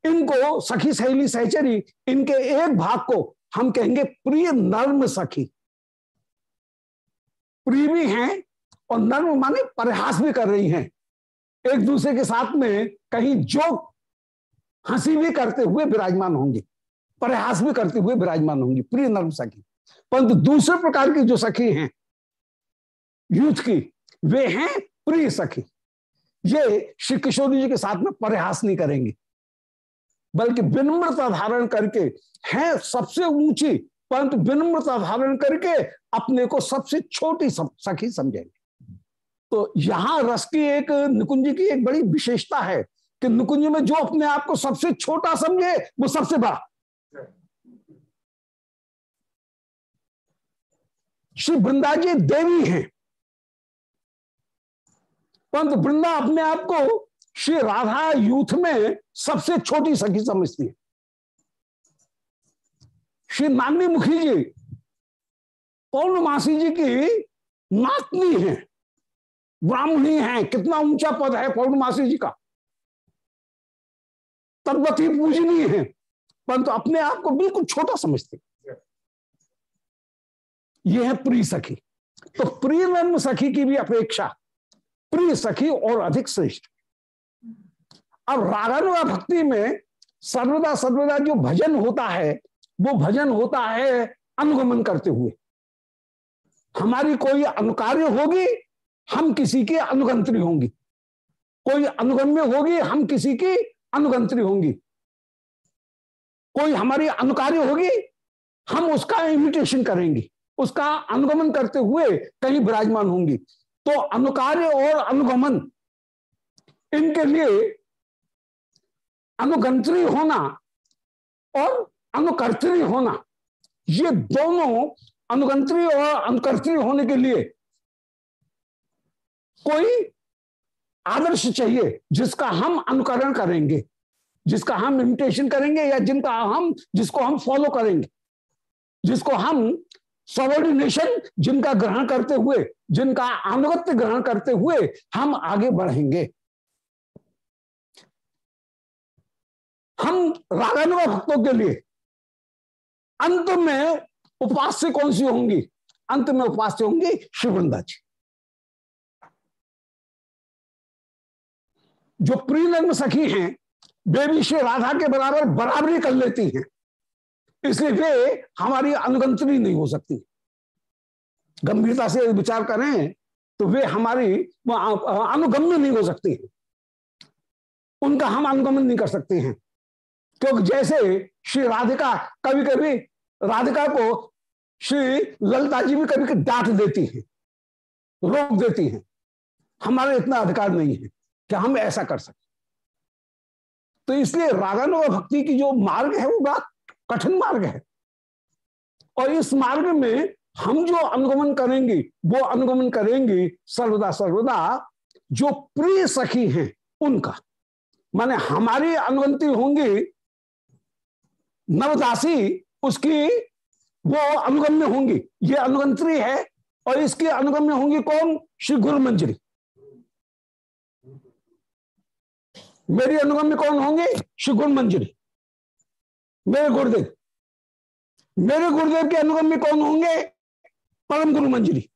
Speaker 1: इनको सखी सहेली, सहचरी, इनके एक भाग को हम कहेंगे प्रिय नर्म सखी। प्रिय भी हैं और नर्म माने प्रयास भी कर रही हैं। एक दूसरे के साथ में कहीं जो हँसी भी करते हुए विराजमान होंगी प्रयास भी करते हुए विराजमान होंगी, प्रिय नर्म सखी। परंतु दूसरे प्रकार की जो सखी हैं, यूथ की, वे हैं प्रिय सखी। ये श्री किशोरी जी के साथ में प्रयास नहीं करेंगे, बल्कि विनम्रता धारण करके हैं सबसे ऊँची परंतु विनम्रता धारण करके अपने को सबसे छोटी सखी समझेंगे। तो यहाँ रस की एक, निकुंज की एक बड़ी विशेषता है कि निकुंज में जो अपने आप को सबसे छोटा समझे, वो सबसे बड़ा। श्री वृंदा जी देवी हैं। परंतु वृंदा अपने आप को श्री राधा यूथ में सबसे छोटी सखी समझती है। श्री नानी मुखी जी पौर्णमासी जी की नातनी है। ब्राह्मणी है। कितना ऊँचा पद है पौर्णमासी जी का। तद्वती पूजनीय है। परंतु अपने आप को बिल्कुल छोटा समझते यह है प्रिय सखी। तो प्रिय नर्म सखी की भी अपेक्षा, प्रिय सखी और अधिक श्रेष्ठ। अब रागानुगा भक्ति में सर्वदा सर्वदा जो भजन होता है वो भजन होता है अनुगमन करते हुए। हमारी कोई अनुकार्य होगी, हम किसी की अनुगंत्री होंगी। कोई अनुगम्य होगी, हम किसी की अनुगंत्री होंगी। कोई हमारी अनुकार्य होगी, हम उसका इमिटेशन करेंगे। उसका अनुगमन करते हुए कहीं विराजमान होंगी। तो अनुकार्य और अनुगमन, इनके लिए अनुगंत्री होना और अनुकर्त्री होना। ये दोनों अनुगंत्री और अनुकर्त्री होने के लिए कोई आदर्श चाहिए, जिसका हम अनुकरण करेंगे, जिसका हम इमिटेशन करेंगे, या जिनका हम, जिसको हम फॉलो करेंगे, जिसको हम सबॉर्डिनेशन जिनका ग्रहण करते हुए, जिनका अनुगत्य ग्रहण करते हुए हम आगे बढ़ेंगे। हम रागानुगा भक्तों के लिए अंत में उपास्य कौन सी होंगी? अंत में उपास्य होंगी शिवृंदा जी जो प्रिय सखी हैं, वे भी श्री राधा के बराबर बराबरी कर लेती हैं। इसलिए वे हमारी अनुगंत्री नहीं हो सकती। गंभीरता से विचार करें तो वे हमारी अनुगम्य नहीं हो सकती। उनका हम अनुगमन नहीं कर सकते हैं। क्योंकि जैसे श्री राधिका कभी कभी राधिका को श्री ललिता जी भी कभी कभी डांट देती है, रोक देती है। हमारे इतना अधिकार नहीं है कि हम ऐसा कर सकें। तो इसलिए रागानुगा भक्ति की जो मार्ग है, वो बड़ा कठिन मार्ग है। और इस मार्ग में हम जो अनुगमन करेंगे, वो अनुगमन करेंगे सर्वदा सर्वदा जो प्रिय सखी हैं, उनका। माने हमारी अनुगंती होंगी नवदासी उसकी वो अनुगम्य होंगी। ये अनुगंत्री है और इसकी अनुगम्य होंगी कौन? श्री गुरु मंजरी। मेरी अनुगम्य कौन होंगे? श्री गुरु मंजरी। मेरे गुरुदेव। मेरे गुरुदेव के अनुगम्य कौन होंगे? परम गुरु मंजरी।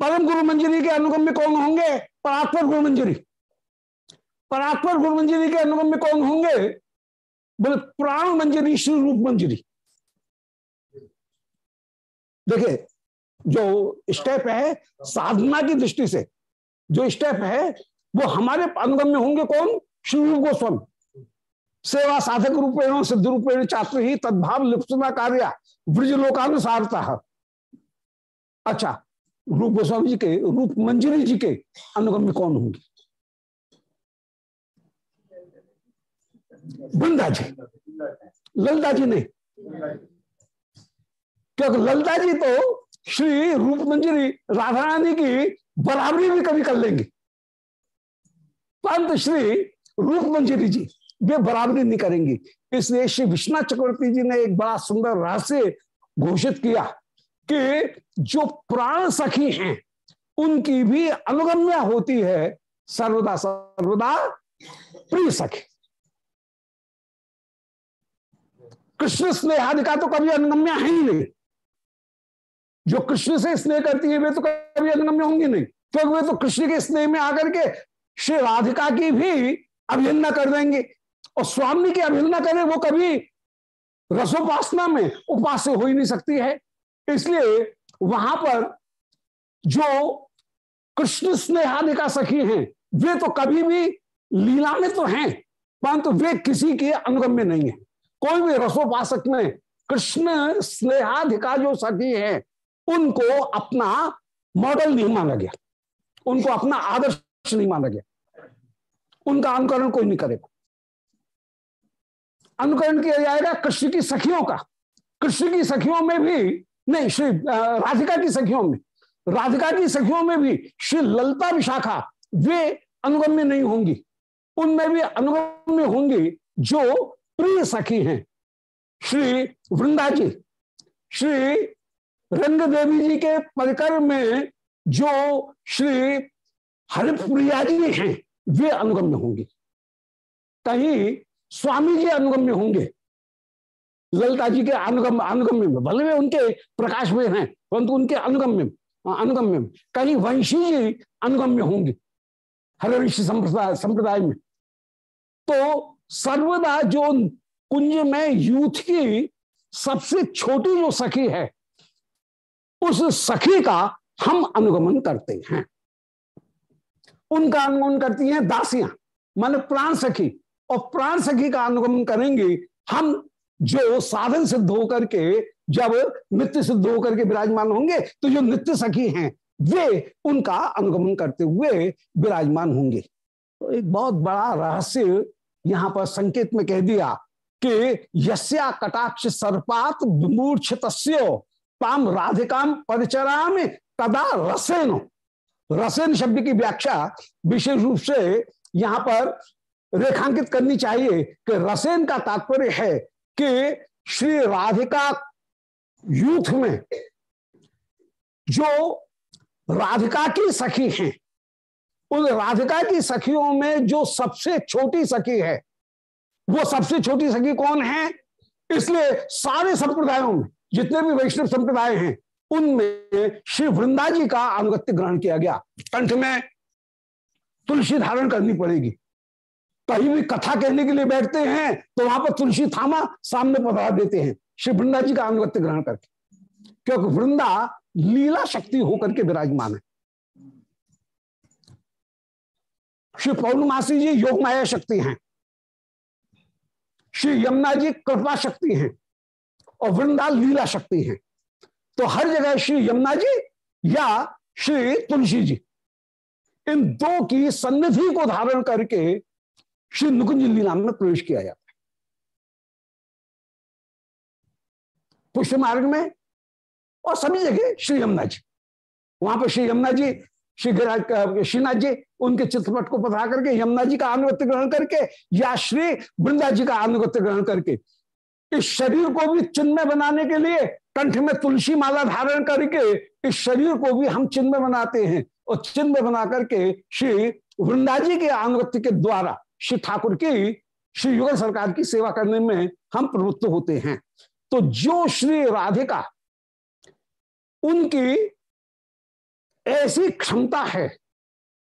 Speaker 1: परम गुरु मंजरी के अनुगम्य कौन होंगे? परात्पर गुरु मंजरी। परात्पर गुरु मंजरी के अनुगम्य कौन होंगे? बोले, प्राण मंजरी, श्री रूप मंजरी। देखिए, जो स्टेप है साधना की दृष्टि से, जो स्टेप है, वो हमारे अनुगम में होंगे कौन? श्री रूप गोस्वामी। सेवा साधक रूपेण, सिद्ध रूपेण, चात्र ही, तद्भाव लिप्सना कार्य ब्रज लोकानुसारता। अच्छा रूप गोस्वामी जी के, रूप मंजरी जी के अनुगम में कौन होंगे? वृंदा जी ललता जी नहीं। क्योंकि ललता जी तो श्री रूप मंजरी राधा रानी की बराबरी भी कभी कर लेंगे। परंतु श्री रूप मंजरी जी, वे बराबरी नहीं करेंगी। इसलिए श्री विश्वनाथ चक्रवर्ती जी ने एक बड़ा सुंदर रहस्य घोषित किया कि जो प्राण सखी हैं, उनकी भी अनुगम्या होती है सर्वदा सर्वदा प्रिय सखी। कृष्ण स्नेह का तो कभी अनुगम्य है ही नहीं। जो कृष्ण से स्नेह करती है, वे तो कभी अनुगम्य होंगी नहीं। क्योंकि वे तो कृष्ण के स्नेह में आकर के श्री राधिका की भी अभिन्ना कर देंगे। और स्वामी की अभिन्ना करें, वो कभी रसोपासना में उपास्य हो ही नहीं सकती है। इसलिए वहाँ पर जो कृष्ण स्नेहादिका सखी हैं, वे तो कभी भी लीला में तो हैं, परंतु वे किसी के अनुगम्य नहीं है। कोई भी रसोपासक में कृष्ण स्नेहाधिका जो सखी है। उनको अपना मॉडल नहीं माना गया। उनको अपना आदर्श नहीं माना गया। उनका अनुकरण कोई नहीं करेगा। अनुकरण किया जाएगा कृष्ण की सखियों का। कृष्ण की सखियों में भी नहीं, श्री राधिका की सखियों में। राधिका की सखियों में भी श्री ललता विशाखा, वे अनुगम्य नहीं होंगी। उनमें भी अनुगम्य होंगी जो प्रिय सखी हैं, श्री वृंदा जी श्री रंग देवी जी के परिकर में जो श्री हरिप्रिया जी हैं, वे अनुगम्य होंगे। कहीं स्वामी जी अनुगम्य होंगे, ललिता जी के अनुगम, अनुगम्य में, भले वे उनके प्रकाश में हैं, परंतु उनके अनुगम्य अनुगम्य में, कहीं वंशी जी अनुगम्य होंगे, हरवंशी संप्रदाय संप्रदाय में। तो सर्वदा जो कुंज में यूथ की सबसे छोटी जो सखी है, उस सखी का हम अनुगमन करते हैं। उनका अनुगमन करती हैं दासियाँ, मान प्राण सखी। और प्राण सखी का अनुगमन करेंगे हम जो साधन सिद्ध होकर के, जब नित्य सिद्ध होकर के विराजमान होंगे तो जो नित्य सखी हैं, वे उनका अनुगमन करते हुए विराजमान होंगे। तो एक बहुत बड़ा रहस्य यहाँ पर संकेत में कह दिया कि यस्या कटाक्ष सर्पात विमूर्छित पाम राधिकाम परिचरा में तदा रसेन। रसेन शब्द की व्याख्या विशेष रूप से यहाँ पर रेखांकित करनी चाहिए कि रसेन का तात्पर्य है कि श्री राधिका यूथ में जो राधिका की सखी हैं उन राधिका की सखियों में जो सबसे छोटी सखी है, वो सबसे छोटी सखी कौन है? इसलिए सारे संप्रदायों में, जितने भी वैष्णव संप्रदाय हैं, उनमें श्री वृंदा जी का अनुगत्य ग्रहण किया गया। कंठ में तुलसी धारण करनी पड़ेगी। कहीं भी कथा कहने के लिए बैठते हैं तो वहाँ पर तुलसी थामा सामने पधरा देते हैं, श्री वृंदा जी का अनुगत्य ग्रहण करके। क्योंकि वृंदा लीला शक्ति होकर के विराजमान है। श्री पौर्णमासी जी योग माया शक्ति हैं। श्री यमुना जी कृपा शक्ति हैं और वृंदा लीला शक्ति हैं। तो हर जगह श्री यमुना जी या श्री तुलसी जी, इन दो की सन्निधि को धारण करके श्री नुकुंज लीला में प्रवेश किया जाता है। पुष्प मार्ग में और सभी जगह श्री यमुना जी, वहाँ पर श्री यमुना जी श्री श्रीनाथ जी उनके चित्रपट को पधरा करके यमुना जी का अनुगत्य ग्रहण करके, या श्री वृंदा जी का अनुगत्य ग्रहण करके। इस शरीर को भी चिन्मय बनाने के लिए कंठ में तुलसी माला धारण करके, इस शरीर को भी हम चिन्मय बनाते हैं। और चिन्मय बना करके श्री वृंदा जी के अनुगत्य के द्वारा, श्री ठाकुर की, श्री युगल सरकार की सेवा करने में हम प्रवृत्त होते हैं। तो जो श्री राधिका, उनकी ऐसी क्षमता है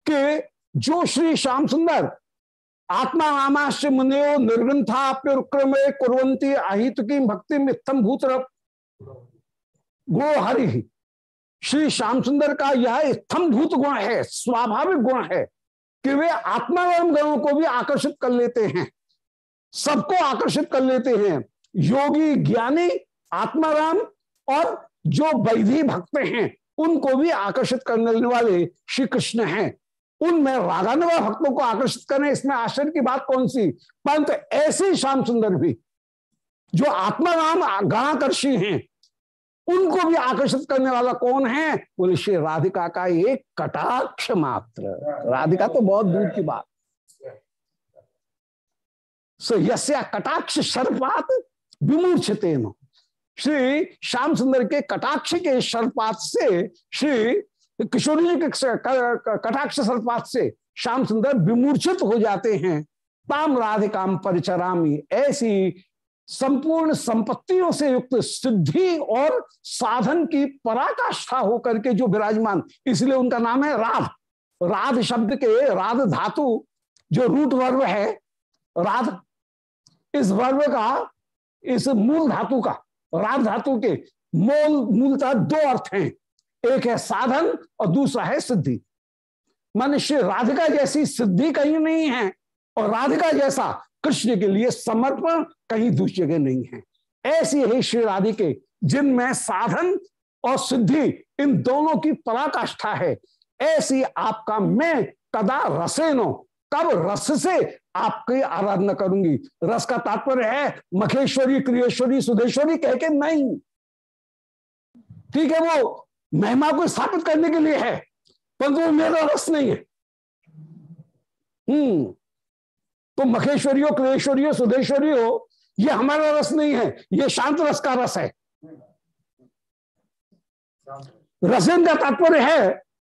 Speaker 1: कि जो श्री श्याम सुंदर आत्मा नामाश्च मुनियो निर्ग्रंथाप्युक्रमे कुरंती अहित की भक्ति मिथम भूत गुण हरि श्री श्याम सुंदर का यह स्थम भूत गुण है, स्वाभाविक गुण है कि वे आत्माराम गणों को भी आकर्षित कर लेते हैं। सबको आकर्षित कर लेते हैं। योगी, ज्ञानी, आत्माराम और जो वैधि भक्त हैं उनको भी आकर्षित करने वाले श्री कृष्ण हैं। उनमें रागानुगा भक्तों को आकर्षित करें इसमें आश्चर्य की बात कौन सी? परंतु ऐसे श्याम सुंदर भी, जो आत्माराम गणाकर्षी हैं, उनको भी आकर्षित करने वाला कौन है? बोले, श्री राधिका का एक कटाक्ष मात्र। राधिका तो बहुत दूर की बात। सो यस्या कटाक्ष सर्पात विमूर्छते श्री श्याम सुंदर के कटाक्ष के सर्पात से, श्री किशोरी जी के कटाक्ष सर्पात से श्याम सुंदर विमूर्छित हो जाते हैं। ताम राधिकाम परिचरामी। ऐसी संपूर्ण संपत्तियों से युक्त सिद्धि और साधन की पराकाष्ठा होकर के जो विराजमान, इसलिए उनका नाम है राध। राध शब्द के राध धातु जो रूट वर्व है, राध, इस वर्व का, इस मूल धातु का राध धातु के मूल मूलतः दो अर्थ हैं। एक है साधन और दूसरा है सिद्धि। मनुष्य राधिका जैसी सिद्धि कहीं नहीं है और राधिका जैसा कृष्ण के लिए समर्पण कहीं दूसरी जगह नहीं है। ऐसी है श्री राधिके, जिनमें साधन और सिद्धि इन दोनों की पराकाष्ठा है, ऐसी आपका मैं कदा रसेनो कब रस से आपकी आराधना करूँगी। रस का तात्पर्य है, मखेश्वरी, क्रियेश्वरी, सुधेश्वरी कह के नहीं। ठीक है वो, महिमा को स्थापित करने के लिए है परंतु वो मेरा रस नहीं है। हम्म तो मखेश्वरी हो क्रियेश्वरी हो सुधेश्वरी हो ये हमारा रस नहीं है, ये शांत रस का रस है। रसेन का तात्पर्य है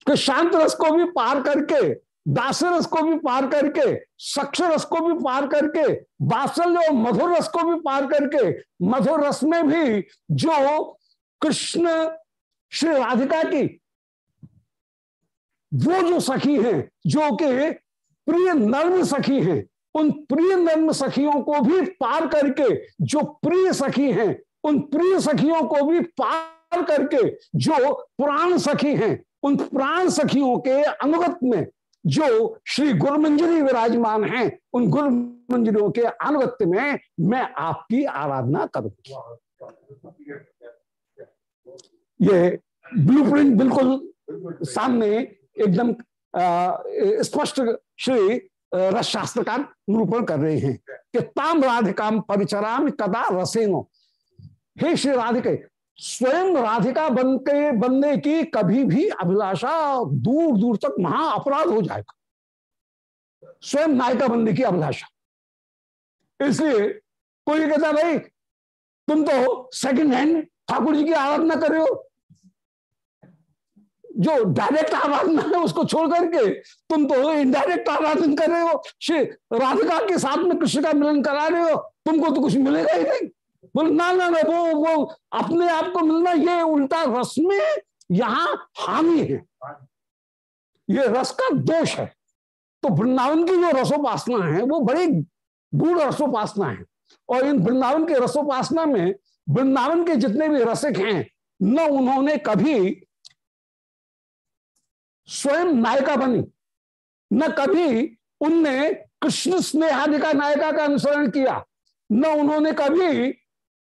Speaker 1: कि शांत रस को भी पार करके दास रस को भी पार करके सक्ष रस को भी पार करके बात्सल्य और मधुर रस को भी पार करके, मधुर रस में भी जो कृष्ण, श्री राधिका की, वो जो सखी हैं, जो कि प्रिय नर्म सखी हैं, उन प्रिय नर्म सखियों को भी पार करके, जो प्रिय सखी हैं, उन प्रिय सखियों को भी पार करके, जो प्राण सखी हैं, उन प्राण सखियों के अनुगत में जो श्री गुरु मंजरी विराजमान हैं, उन गुरु मंजरियों के अनुगत्य में मैं आपकी आराधना करूँगी। ये ब्लूप्रिंट बिल्कुल सामने एकदम स्पष्ट श्री रस शास्त्रकार निरूपण कर रहे हैं कि ताम राधिकाम परिचराम कदा रसेनो। हे श्री राधिके स्वयं राधिका बन के बनने की कभी भी अभिलाषा दूर दूर तक महा अपराध हो जाएगा। स्वयं नायिका बनने की अभिलाषा। इसलिए कोई कहता भाई, तुम तो सेकंड हैंड ठाकुर जी की आराधना कर रहे हो। जो डायरेक्ट आराधना है उसको छोड़ करके तुम तो इनडायरेक्ट आराधन कर रहे हो। श्री राधिका के साथ में कृष्ण का मिलन करा रहे हो। तुमको तो कुछ मिलेगा ही नहीं। बोले, ना ना ना, वो वो अपने आप को मिलना, ये उल्टा रस में यहाँ हानि है। ये रस का दोष है। तो वृंदावन की जो रसोपासना है, वो बड़ी गूढ़ रसोपासना है। और इन वृंदावन के रसोपासना में, वृंदावन के जितने भी रसिक हैं, न उन्होंने कभी स्वयं नायिका बनी। न कभी उनने कृष्ण स्नेहादिका नायिका का अनुसरण किया। न उन्होंने कभी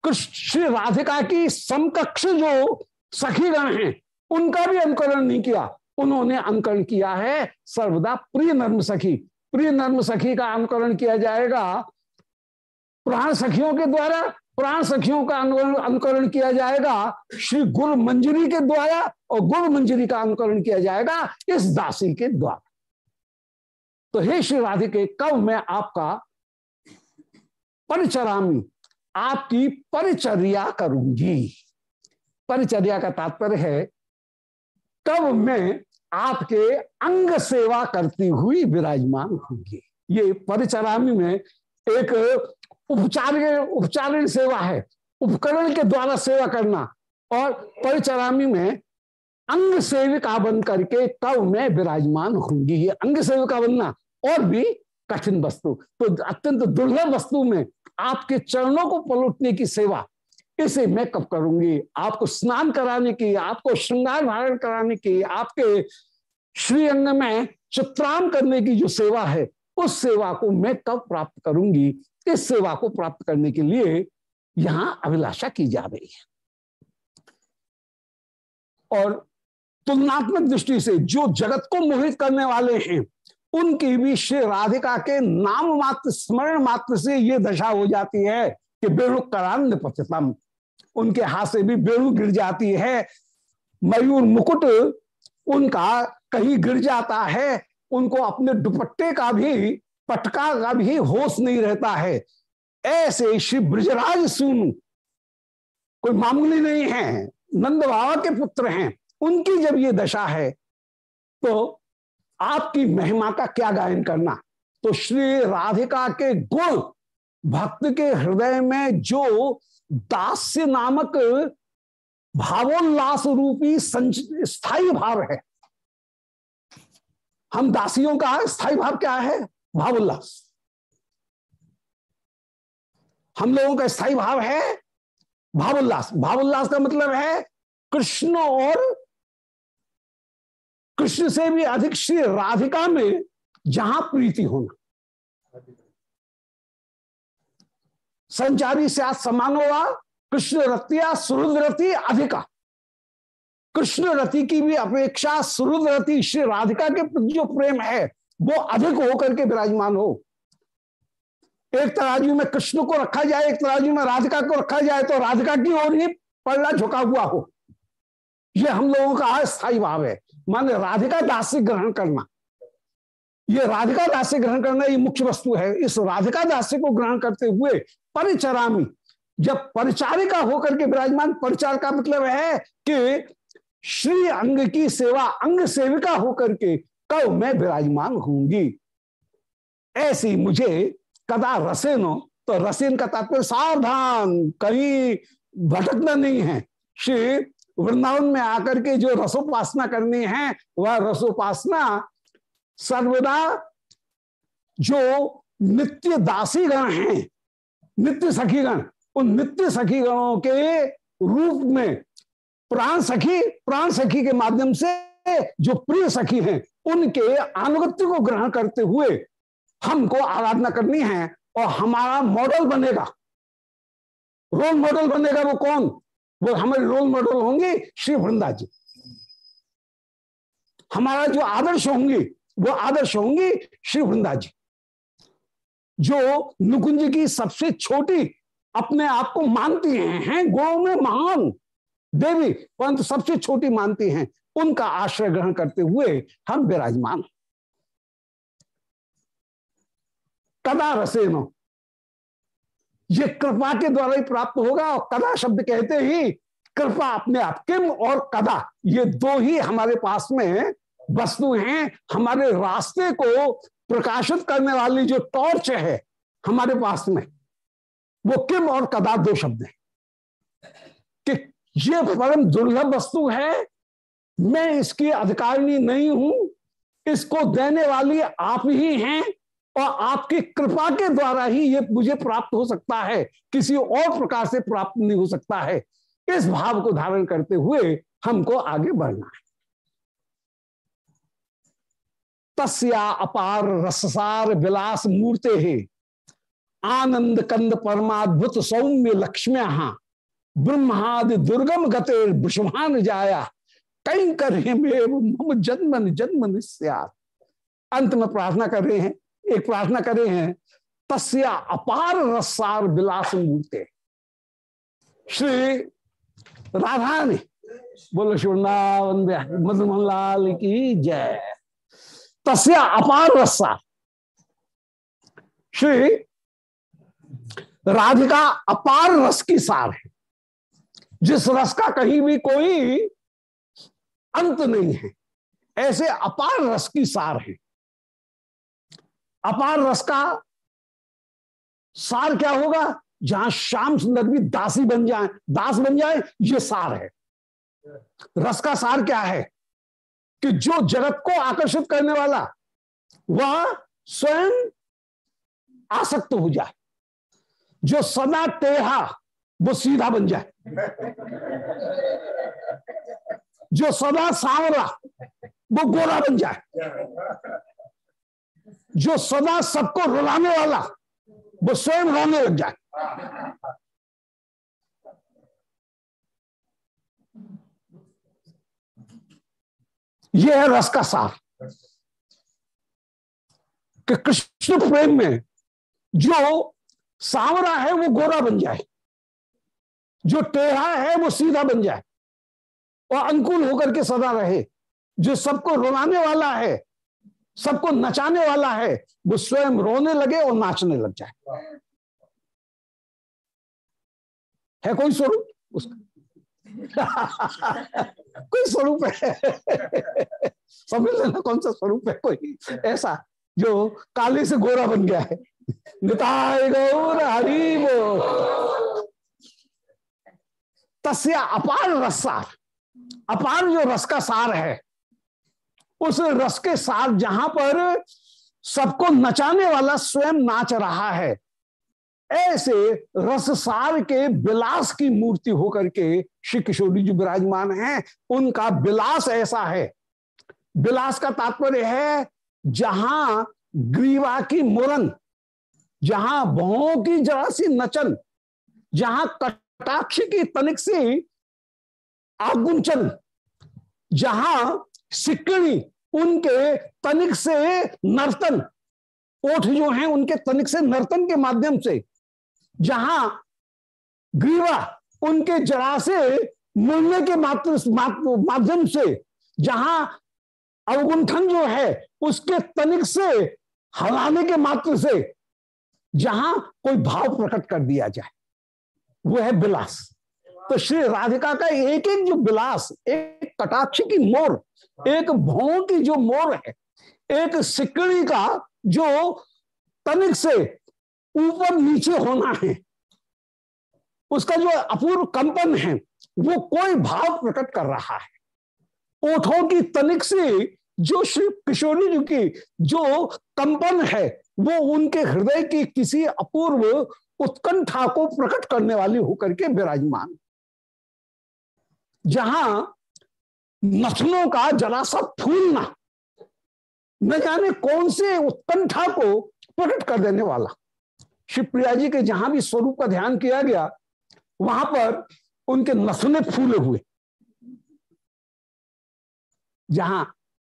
Speaker 1: कृष्ण राधिका की समकक्ष जो सखीगण हैं, उनका भी अनुकरण नहीं किया। उन्होंने अनुकरण किया है सर्वदा प्रिय नर्म सखी। प्रिय नर्म सखी का अनुकरण किया जाएगा। प्राण सखियों के द्वारा, प्राण सखियों का अनुकरण किया जाएगा। श्री गुरु मंजरी के द्वारा और गुरु मंजरी का अनुकरण किया जाएगा इस दासी के द्वारा। तो हे श्री राधिके, कब मैं आपका परिचरामी आपकी परिचर्या करूँगी। परिचर्या का तात्पर्य है कब मैं आपके अंग सेवा करती हुई विराजमान होंगी ये परिचरामी में एक उपचार उपचारण सेवा है, उपकरण के द्वारा सेवा करना। और परिचरामी में अंग सेविका बन करके कब मैं विराजमान होंगी ये अंग सेविका बनना और भी कठिन वस्तु तो अत्यंत दुर्लभ वस्तु में आपके चरणों को पलटने की सेवा इसे मैं कब करूँगी, आपको स्नान कराने की, आपको श्रृंगार धारण कराने की, आपके श्रीअंग में चित्राम करने की जो सेवा है, उस सेवा को मैं कब प्राप्त करूँगी। इस सेवा को प्राप्त करने के लिए यहाँ अभिलाषा की जा रही है। और तुलनात्मक दृष्टि से जो जगत को मोहित करने वाले हैं उनकी भी श्री राधिका के नाम मात्र, स्मरण मात्र से ये दशा हो जाती है कि बेणु करान पतितम। उनके हाथ से भी बेणु गिर जाती है। मयूर मुकुट उनका कहीं गिर जाता है। उनको अपने दुपट्टे का भी, पटका का भी होश नहीं रहता है। ऐसे श्री ब्रजराज सुन, कोई मामूली नहीं है। नंद बाबा के पुत्र हैं। उनकी जब ये दशा है तो आपकी महिमा का क्या गायन करना? तो श्री राधिका के गुण, भक्त के हृदय में जो दास्य नामक भावोल्लास रूपी स्थायी भाव है। हम दासियों का स्थायी भाव क्या है? भावोल्लास। हम लोगों का स्थायी भाव है भावोल्लास। भावोल्लास का मतलब है कृष्ण और कृष्ण से भी अधिक श्री राधिका में जहाँ प्रीति होना। संचारी से आज समान हुआ कृष्ण रतिया सुरुद रति अधिका। कृष्ण रति की भी अपेक्षा सुरुद रति श्री राधिका के जो प्रेम है, वो अधिक होकर के विराजमान हो। एक तराजू में कृष्ण को रखा जाए, एक तराजू में राधिका को रखा जाए तो राधिका की ओर ही पल्ला झुका हुआ हो। ये हम लोगों का अस्थायी भाव है। मान राधिका दास्य ग्रहण करना। ये राधिका दास्य ग्रहण करना ये मुख्य वस्तु है। इस राधिका दास्य को ग्रहण करते हुए परिचरामी, जब परिचारिका होकर के विराजमान, परिचार का मतलब है कि श्री अंग की सेवा, अंग सेविका होकर के कब मैं विराजमान होंगी ऐसी मुझे कदा रसेनो तो रसेन का तात्पर्य सावधान, कहीं भटकना नहीं है। श्री वृंदावन में आकर के जो रसोपासना करनी है, वह रसोपासना सर्वदा जो नित्य दासी गण हैं, नित्य सखी गण उन नित्य सखी गणों के रूप में प्राण सखी प्राण सखी के माध्यम से जो प्रिय सखी हैं, उनके अनुगत्य को ग्रहण करते हुए हमको आराधना करनी है और हमारा मॉडल बनेगा। रोल मॉडल बनेगा वो कौन? वो हमारे रोल मॉडल होंगे श्री वृंदा जी। हमारा जो आदर्श होंगे, वो आदर्श होंगे श्री वृंदा जी। जो नुकुंज की सबसे छोटी अपने आप को मानती हैं हैं, गुणों में महान देवी, परंतु सबसे छोटी मानती हैं, उनका आश्रय ग्रहण करते हुए हम विराजमान। कदा रसेनो ये कृपा के द्वारा ही प्राप्त होगा और कदा शब्द कहते ही कृपा अपने आप किम और कदा? ये दो ही हमारे पास में वस्तु हैं। हमारे रास्ते को प्रकाशित करने वाली जो टॉर्च है हमारे पास में, वो किम और कदा दो शब्द हैं। कि ये परम दुर्लभ वस्तु है, मैं इसकी अधिकारिणी नहीं हूँ, इसको देने वाली आप ही हैं और आपकी कृपा के द्वारा ही ये मुझे प्राप्त हो सकता है, किसी और प्रकार से प्राप्त नहीं हो सकता है। इस भाव को धारण करते हुए हमको आगे बढ़ना है। तस्या अपार रससार विलास मूर्ते है। आनंद कंद परमाद्भुत सौम्य लक्ष्म्या ब्रह्मादि दुर्गम गते विषमान जाया। कहीं कर जन्म जन्म निश्यात अंत में प्रार्थना कर रहे हैं एक प्रार्थना करे हैं, तस्या अपार रसार विलास मूर्ते श्री राधा ने बोलो शिवृंदावन मधुमन लाल की जय। तस्या अपार रसा श्री राधिका अपार रस की सार है। जिस रस का कहीं भी कोई अंत नहीं है, ऐसे अपार रस की सार है। अपार रस का सार क्या होगा? जहाँ श्याम सुंदर भी दासी बन जाए। दास बन जाए, ये सार है। रस का सार क्या है? कि जो जगत को आकर्षित करने वाला, वह स्वयं आसक्त हो जाए। जो सदा टेहा वो सीधा बन जाए। जो सदा सांवरा, वो गोरा बन जाए। जो सदा सबको रुलाने वाला, वो स्वयं रोने लग जाए। यह है रस का सार। कि कृष्ण प्रेम में जो सांवरा है, वो गोरा बन जाए। जो टेढ़ा है, वो सीधा बन जाए। और अनुकूल होकर के सदा रहे। जो सबको रुलाने वाला है सबको नचाने वाला है, वो स्वयं रोने लगे और नाचने लग जाए। है कोई स्वरूप? उसका। कोई स्वरूप है? समझ लेना कौन सा स्वरूप है कोई। ऐसा जो काले से गोरा बन गया है। निताय गौर हरिबो तस्या अपार रसार अपार जो रस का सार है उस रस के साथ जहाँ पर सबको नचाने वाला स्वयं नाच रहा है। ऐसे रससार के विलास की मूर्ति होकर के श्री किशोरी जी विराजमान हैं। उनका विलास ऐसा है। विलास का तात्पर्य है, जहाँ ग्रीवा की मुरन, जहाँ भवों की जरा सी नचन, जहाँ कटाक्ष की तनिक सी आगुंचन, जहाँ सिक्कड़ी उनके तनिक से नर्तन। ओठ जो है, उनके तनिक से नर्तन के माध्यम से। जहाँ ग्रीवा उनके जरा से मुड़ने के मात्र माध्यम से, जहाँ अवगुंठन जो है, उसके तनिक से हलाने के मात्र से, जहाँ कोई भाव प्रकट कर दिया जाए, वो है विलास तो श्री राधिका का एक एक जो विलास एक कटाक्ष की मोर एक भौ की जो मोर है एक सिकड़ी का जो तनिक से ऊपर नीचे होना है उसका जो अपूर्व कंपन है वो कोई भाव प्रकट कर रहा है। ओठों की तनिक से जो श्री किशोरी जी की जो कंपन है वो उनके हृदय की किसी अपूर्व उत्कंठा को प्रकट करने वाली होकर के विराजमान। जहाँ नथनों का जरा सा फूलना न जाने कौन से उत्कंठा को प्रकट कर देने वाला? शिवप्रिया जी के जहाँ भी स्वरूप का ध्यान किया गया, वहाँ पर उनके नथने फूले हुए। जहाँ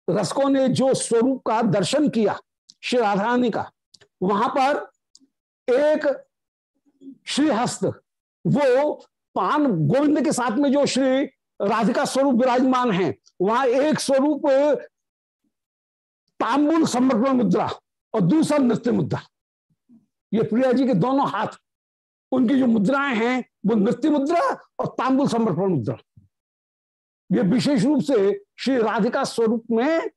Speaker 1: रसकों ने जो स्वरूप का दर्शन किया, श्री राधारानी का, वहाँ पर एक श्रीहस्त, वो पान गोविंद के साथ में जो श्री राधिका स्वरूप विराजमान है, वहाँ एक स्वरूप तांबुल समर्पण मुद्रा और दूसरा नृत्य मुद्रा। ये प्रिया जी के दोनों हाथ, उनकी जो मुद्राएँ हैं, वो नृत्य मुद्रा और तांबुल समर्पण मुद्रा। ये विशेष रूप से श्री राधिका स्वरूप में,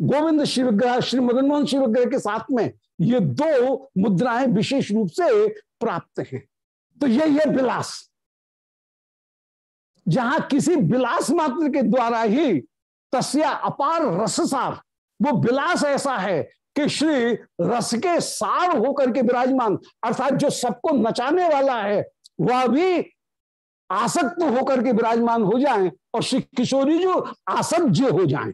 Speaker 1: गोविंद शिवग्रह, श्री मदन मोहन शिवग्रह के साथ में ये दो मुद्राएँ विशेष रूप से प्राप्त हैं। तो ये ये विलास। जहाँ किसी विलास मात्र के द्वारा ही तस्या अपार रससार वो विलास ऐसा है कि श्री रस के सार होकर के विराजमान, अर्थात जो सबको नचाने वाला है, वह भी आसक्त होकर के विराजमान हो जाएँ और श्री किशोरी जो आसज्य हो जाएँ।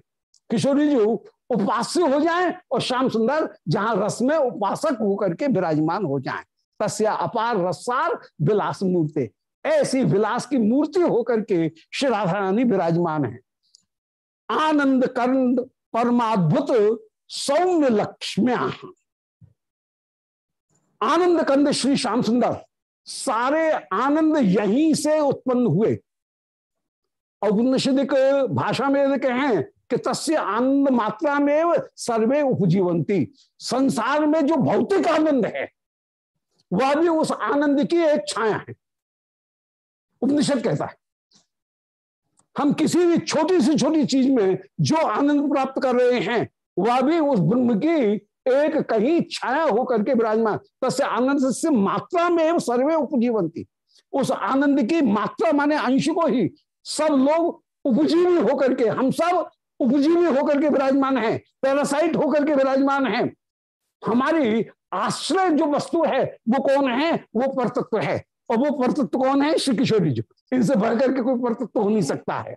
Speaker 1: किशोरी जो उपास्य हो जाएँ और श्याम सुंदर जहाँ रस में उपासक होकर के विराजमान हो जाएँ। तस्या अपार रसार विलास मूर्ति। ऐसी विलास की मूर्ति होकर के श्री राधा रानी विराजमान है। आनंद कंद परमाद्भुत सौम्य लक्ष्म्या। आनंद कंद श्री श्याम सुंदर, सारे आनंद यहीं से उत्पन्न हुए। औपनिषदिक भाषा में कहें कि तस्य आनंद मात्रा में सर्वे उपजीवंती संसार में जो भौतिक आनंद है, वह भी उस आनंद की एक छाया है। उपनिषद कहता है। हम किसी भी छोटी से छोटी चीज़ में जो आनंद प्राप्त कर रहे हैं, वह भी उस ब्रह्म की एक कहीं छाया होकर के विराजमान। तस्य आनंद से मात्रा में सर्वे उपजीवंती। उस आनंद की मात्रा माने अंश को ही सब लोग उपजीवी होकर के, हम सब उपजीवी होकर के विराजमान है, पैरासाइट होकर के विराजमान है। हमारी आश्रय जो वस्तु है, वो कौन है? वो परतत्व है। और वो परतत्व कौन है? श्री किशोरी जी। इनसे बढ़कर के कोई परतत्व हो नहीं सकता है।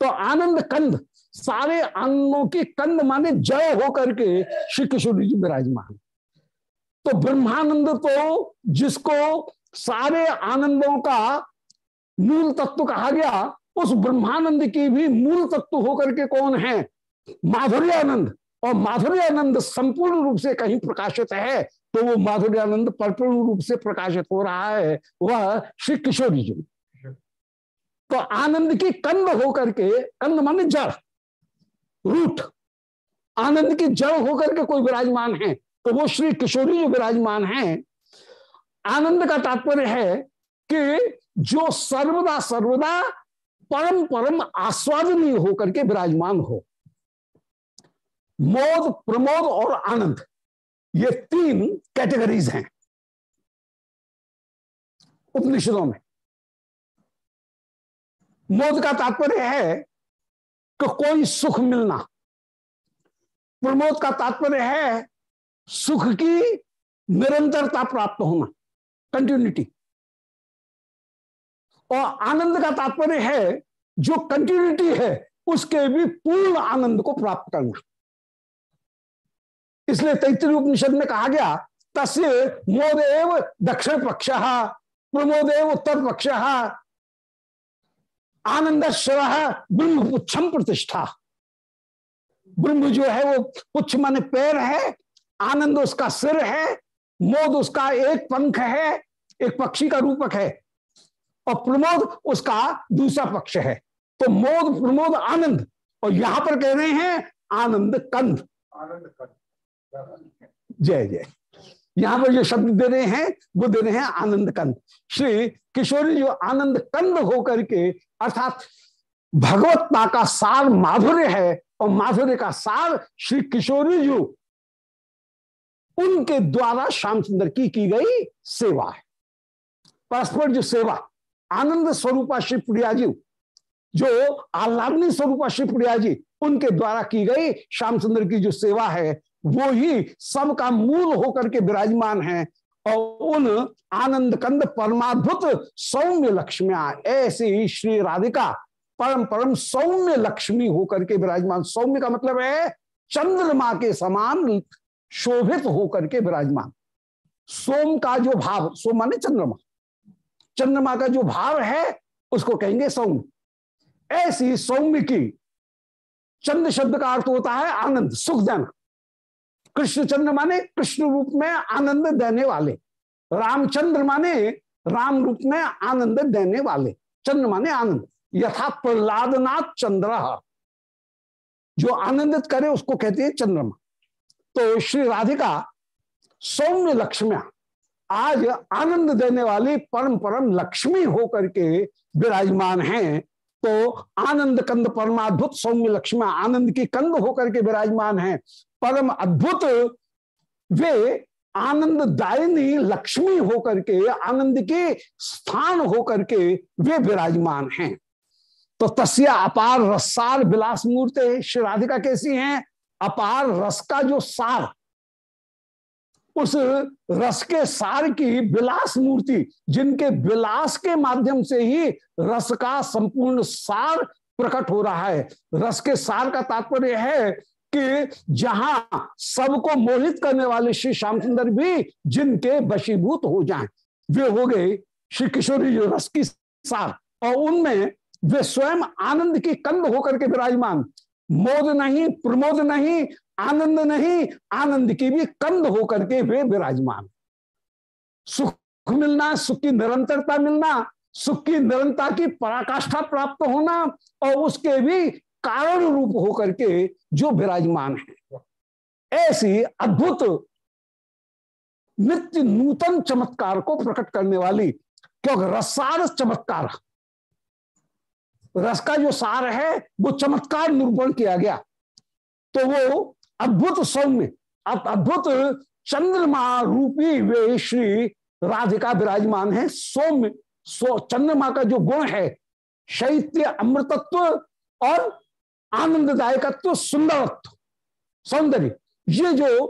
Speaker 1: तो आनंद कंद, सारे आनंदों के कंद माने जय होकर के श्री किशोरी जी विराजमान। तो ब्रह्मानंद तो जिसको सारे आनंदों का मूल तत्व कहा गया, उस ब्रह्मानंद की भी मूल तत्व होकर के कौन है? माधुर्य आनंद और माधुर्य आनंद संपूर्ण रूप से कहीं प्रकाशित है तो वो माधुर्य आनंद परिपूर्ण रूप से प्रकाशित हो रहा है, वह श्री किशोरी जी। तो आनंद की कंद होकर के, कंद माने जड़, रूट। आनंद की जड़ होकर के कोई विराजमान है तो वो श्री किशोरी जो विराजमान है। आनंद का तात्पर्य है कि जो सर्वदा सर्वदा परम परम आस्वादनीय होकर के विराजमान हो। मोद, प्रमोद और आनंद। ये तीन कैटेगरीज हैं। उपनिषदों में। मोद का तात्पर्य है कि कोई सुख मिलना। प्रमोद का तात्पर्य है सुख की निरंतरता प्राप्त होना कंटिन्यूटी और आनंद का तात्पर्य है जो कंटिन्यूटी है, उसके भी पूर्ण आनंद को प्राप्त करना। इसलिए तैतृ उपनिषद में कहा गया, तस्य मोदेव दक्षिण पक्ष प्रमोदेव उत्तर पक्ष आनंद ब्रह्म पुच्छम प्रतिष्ठा। ब्रह्म जो है वो पुच्छ माने पैर है, आनंद उसका सिर है, मोद उसका एक पंख है, एक पक्षी का रूपक है, और प्रमोद उसका दूसरा पक्ष है। तो मोद, प्रमोद, आनंद, और यहाँ पर कह रहे हैं आनंद कंध। आनंद कंद जय जय। यहाँ पर जो शब्द दे रहे हैं, वो दे रहे हैं आनंद कंद। श्री किशोरी जो आनंद कंद होकर के, अर्थात भगवत्ता का सार माधुर्य है, और माधुर्य का सार श्री किशोरी जो, उनके द्वारा श्याम सुंदर की की गई सेवा है। परस्पर जो सेवा, आनंद स्वरूपा श्री प्रिया जी, जो आह्लादनी स्वरूपा श्री प्रिया जी, उनके द्वारा की गई श्याम सुंदर की जो सेवा है वो ही सबका मूल होकर के विराजमान है और उन आनंद कंद परमाद्भुत सौम्य लक्ष्मिया ऐसे ही श्री राधिका परम परम सौम्य लक्ष्मी होकर के विराजमान। सौम्य का मतलब है चंद्रमा के समान शोभित होकर के विराजमान। सोम का जो भाव, सोम माने चंद्रमा। चंद्रमा का जो भाव है, उसको कहेंगे सौम्य। ऐसी सौम्य की चंद्र शब्द का अर्थ होता है आनंद, सुख देना कृष्ण चंद्र माने कृष्ण रूप में आनंद देने वाले। रामचंद्र माने राम रूप में आनंद देने वाले। चंद्र माने आनंद। यथा प्रहलादनाथ चंद्र। जो आनंदित करे उसको कहते हैं चंद्रमा। तो श्री राधिका सौम्य लक्ष्म्या, आज आनंद देने वाली परम परम लक्ष्मी होकर के विराजमान हैं तो आनंद कंद परमाद्भुत सौम्य लक्ष्मी आनंद की कंद होकर के विराजमान हैं। परम अद्भुत। वे आनंद दायनी लक्ष्मी होकर के, आनंद के स्थान होकर के वे विराजमान हैं। तो तस्या अपार रसार विलास मूर्ति श्री राधिका कैसी हैं? अपार रस का जो सार, उस रस के सार की विलास मूर्ति, जिनके विलास के माध्यम से ही रस का संपूर्ण सार प्रकट हो रहा है। रस के सार का तात्पर्य है कि जहाँ सबको मोहित करने वाले श्री श्याम सुंदर भी जिनके वशीभूत हो जाएँ, वे हो गए श्री किशोरी जो रस की सार। और उनमें वे स्वयं आनंद की कंद होकर के विराजमान। मोद नहीं, प्रमोद नहीं, आनंद नहीं, आनंद की भी कंद होकर के वे विराजमान। सुख मिलना, सुख की निरंतरता मिलना, सुख की निरंतरता की पराकाष्ठा प्राप्त होना, और उसके भी कारण रूप होकर के जो विराजमान है। ऐसी अद्भुत नित्य नूतन चमत्कार को प्रकट करने वाली क्योंकि रसार चमत्कार। रस का जो सार है, वो चमत्कार निरूपण किया गया। तो वो अद्भुत सौम्य अद्भुत चंद्रमा रूपी वे श्री राधिका विराजमान है, सौम्य, सो, चंद्रमा का जो गुण है, शैत्य, अमृतत्व और आनंददायकत्व, सुंदरत्व। सौंदर्य। ये जो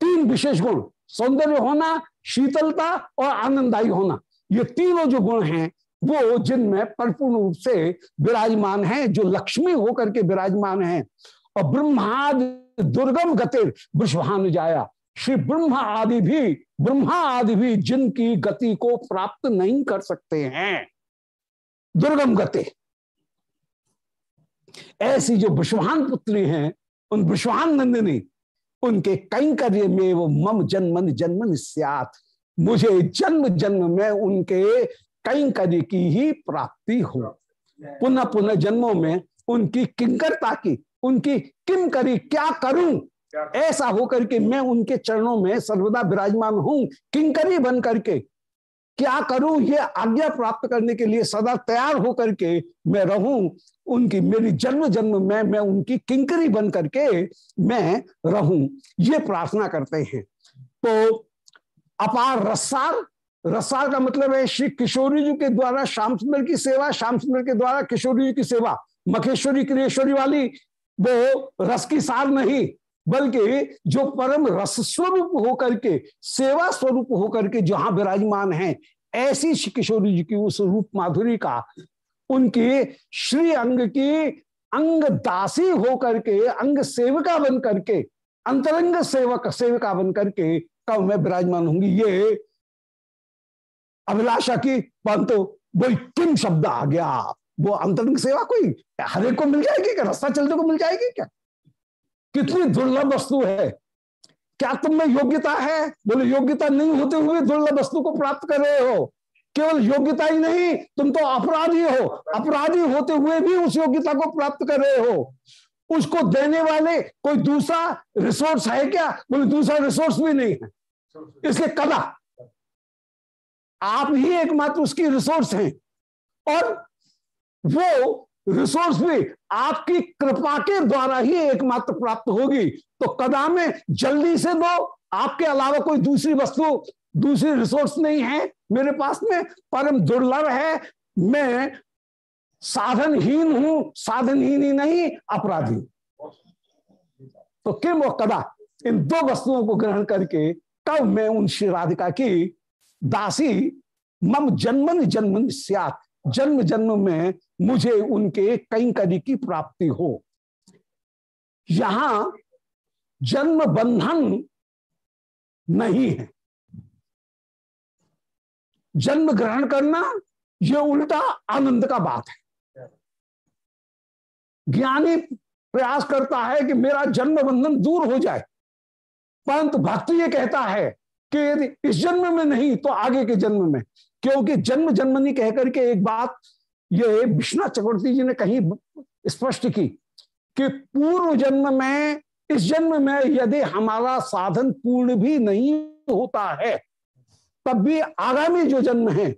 Speaker 1: तीन विशेष गुण, सौंदर्य होना, शीतलता और आनंददायी होना, ये तीनों जो गुण हैं, वो जिनमें परिपूर्ण रूप से विराजमान है, जो लक्ष्मी होकर के विराजमान है। और ब्रह्माद दुर्गम गति विश्वान जाया श्री ब्रह्मा आदि भी, ब्रह्मा आदि भी जिनकी गति को प्राप्त नहीं कर सकते हैं। दुर्गम गति। ऐसी जो विश्वान पुत्री हैं, उन विश्वान नंदिनी, उनके कैंकर्य में वो मम जन्मन जन्मन सियात। मुझे जन्म जन्म में उनके कैंकर्य की ही प्राप्ति हो। पुनः पुनः जन्मों में उनकी किंकरता की, उनकी किम करी, क्या करूँ? ऐसा होकर के मैं उनके चरणों में सर्वदा विराजमान हूँ, किंकरी बन करके क्या करूँ? ये आज्ञा प्राप्त करने के लिए सदा तैयार होकर के मैं रहूँ। उनकी, मेरी जन्म जन्म में, मैं उनकी किंकरी बन करके मैं रहूँ, ये प्रार्थना करते हैं। तो अपार रसार रसार का मतलब है श्री किशोरी जी के द्वारा श्याम सुंदर की सेवा श्याम सुंदर के द्वारा किशोरी जी की सेवा। मखेश्वरी क्रियेश्वरी वाली, वो रस की सार नहीं, बल्कि जो परम रस स्वरूप होकर के, सेवा स्वरूप होकर के जहाँ विराजमान है, ऐसी श्री किशोरी जी की उस रूप माधुरी का उनकी श्री अंग की अंग दासी होकर के, अंग सेविका बन करके, अंतरंग सेवक, सेविका बन करके कब मैं विराजमान होंगी? ये अभिलाषा की परंतु वो किम शब्द आ गया। वो अंतरंग सेवा कोई हर एक को मिल जाएगी क्या? रास्ता चलने को मिल जाएगी क्या? कितनी दुर्लभ वस्तु है। क्या तुम में योग्यता है? बोले, योग्यता नहीं होते हुए दुर्लभ वस्तु को प्राप्त कर रहे हो। केवल योग्यता ही नहीं, तुम तो अपराधी हो। अपराधी होते हुए भी उस योग्यता को प्राप्त कर रहे हो। उसको देने वाले कोई दूसरा रिसोर्स है क्या? बोले, दूसरा रिसोर्स भी नहीं है। इसलिए कदा आप ही एकमात्र उसकी रिसोर्स हैं। और वो रिसोर्स भी आपकी कृपा के द्वारा ही एकमात्र प्राप्त होगी। तो कदा में जल्दी से दो, आपके अलावा कोई दूसरी वस्तु दूसरी रिसोर्स नहीं है मेरे पास में, परम दुर्लभ है। मैं साधनहीन हूँ, साधनहीन ही नहीं, अपराधी। तो किम और कदा? इन दो वस्तुओं को ग्रहण करके कब मैं उन श्री राधिका की दासी, मम जन्मन जन्मन सियात, जन्म जन्म में मुझे उनके कई करी की प्राप्ति हो। यहाँ जन्म बंधन नहीं है। जन्म ग्रहण करना यह उल्टा आनंद का बात है। ज्ञानी प्रयास करता है कि मेरा जन्म बंधन दूर हो जाए। परंतु भक्त ये कहता है कि यदि इस जन्म में नहीं तो आगे के जन्म में। क्योंकि जन्म जन्मनी कहकर के एक बात, ये विष्णु चक्रवर्ती जी ने कहीं स्पष्ट की कि पूर्व जन्म में, इस जन्म में यदि हमारा साधन पूर्ण भी नहीं होता है तब भी आगामी जो जन्म है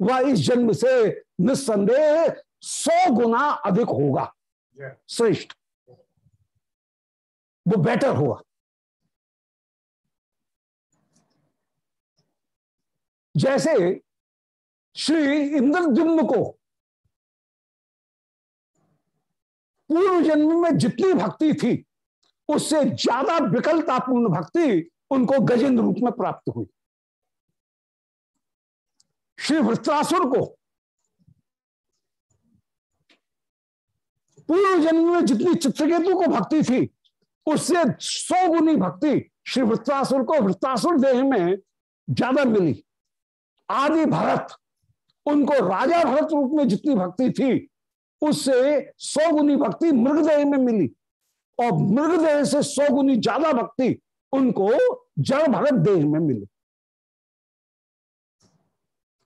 Speaker 1: वह इस जन्म से निस्संदेह सौ गुना अधिक होगा। श्रेष्ठ। वो बेटर होगा। जैसे श्री इंद्रद्युम्न को पूर्व जन्म में जितनी भक्ति थी उससे ज़्यादा विकलतापूर्ण भक्ति उनको गजेंद्र रूप में प्राप्त हुई। श्री वृत्रासुर को। पूर्व जन्म में जितनी चित्रकेतु को भक्ति थी, उससे सौ गुनी भक्ति श्री वृत्रासुर को, वृत्रासुर देह में ज़्यादा मिली। आदि भरत, उनको राजा भरत रूप में जितनी भक्ति थी, उससे सौ गुनी भक्ति मृगदेह में मिली। और मृगदेह से सौ गुनी ज़्यादा भक्ति उनको जड़ भरत देह में मिली।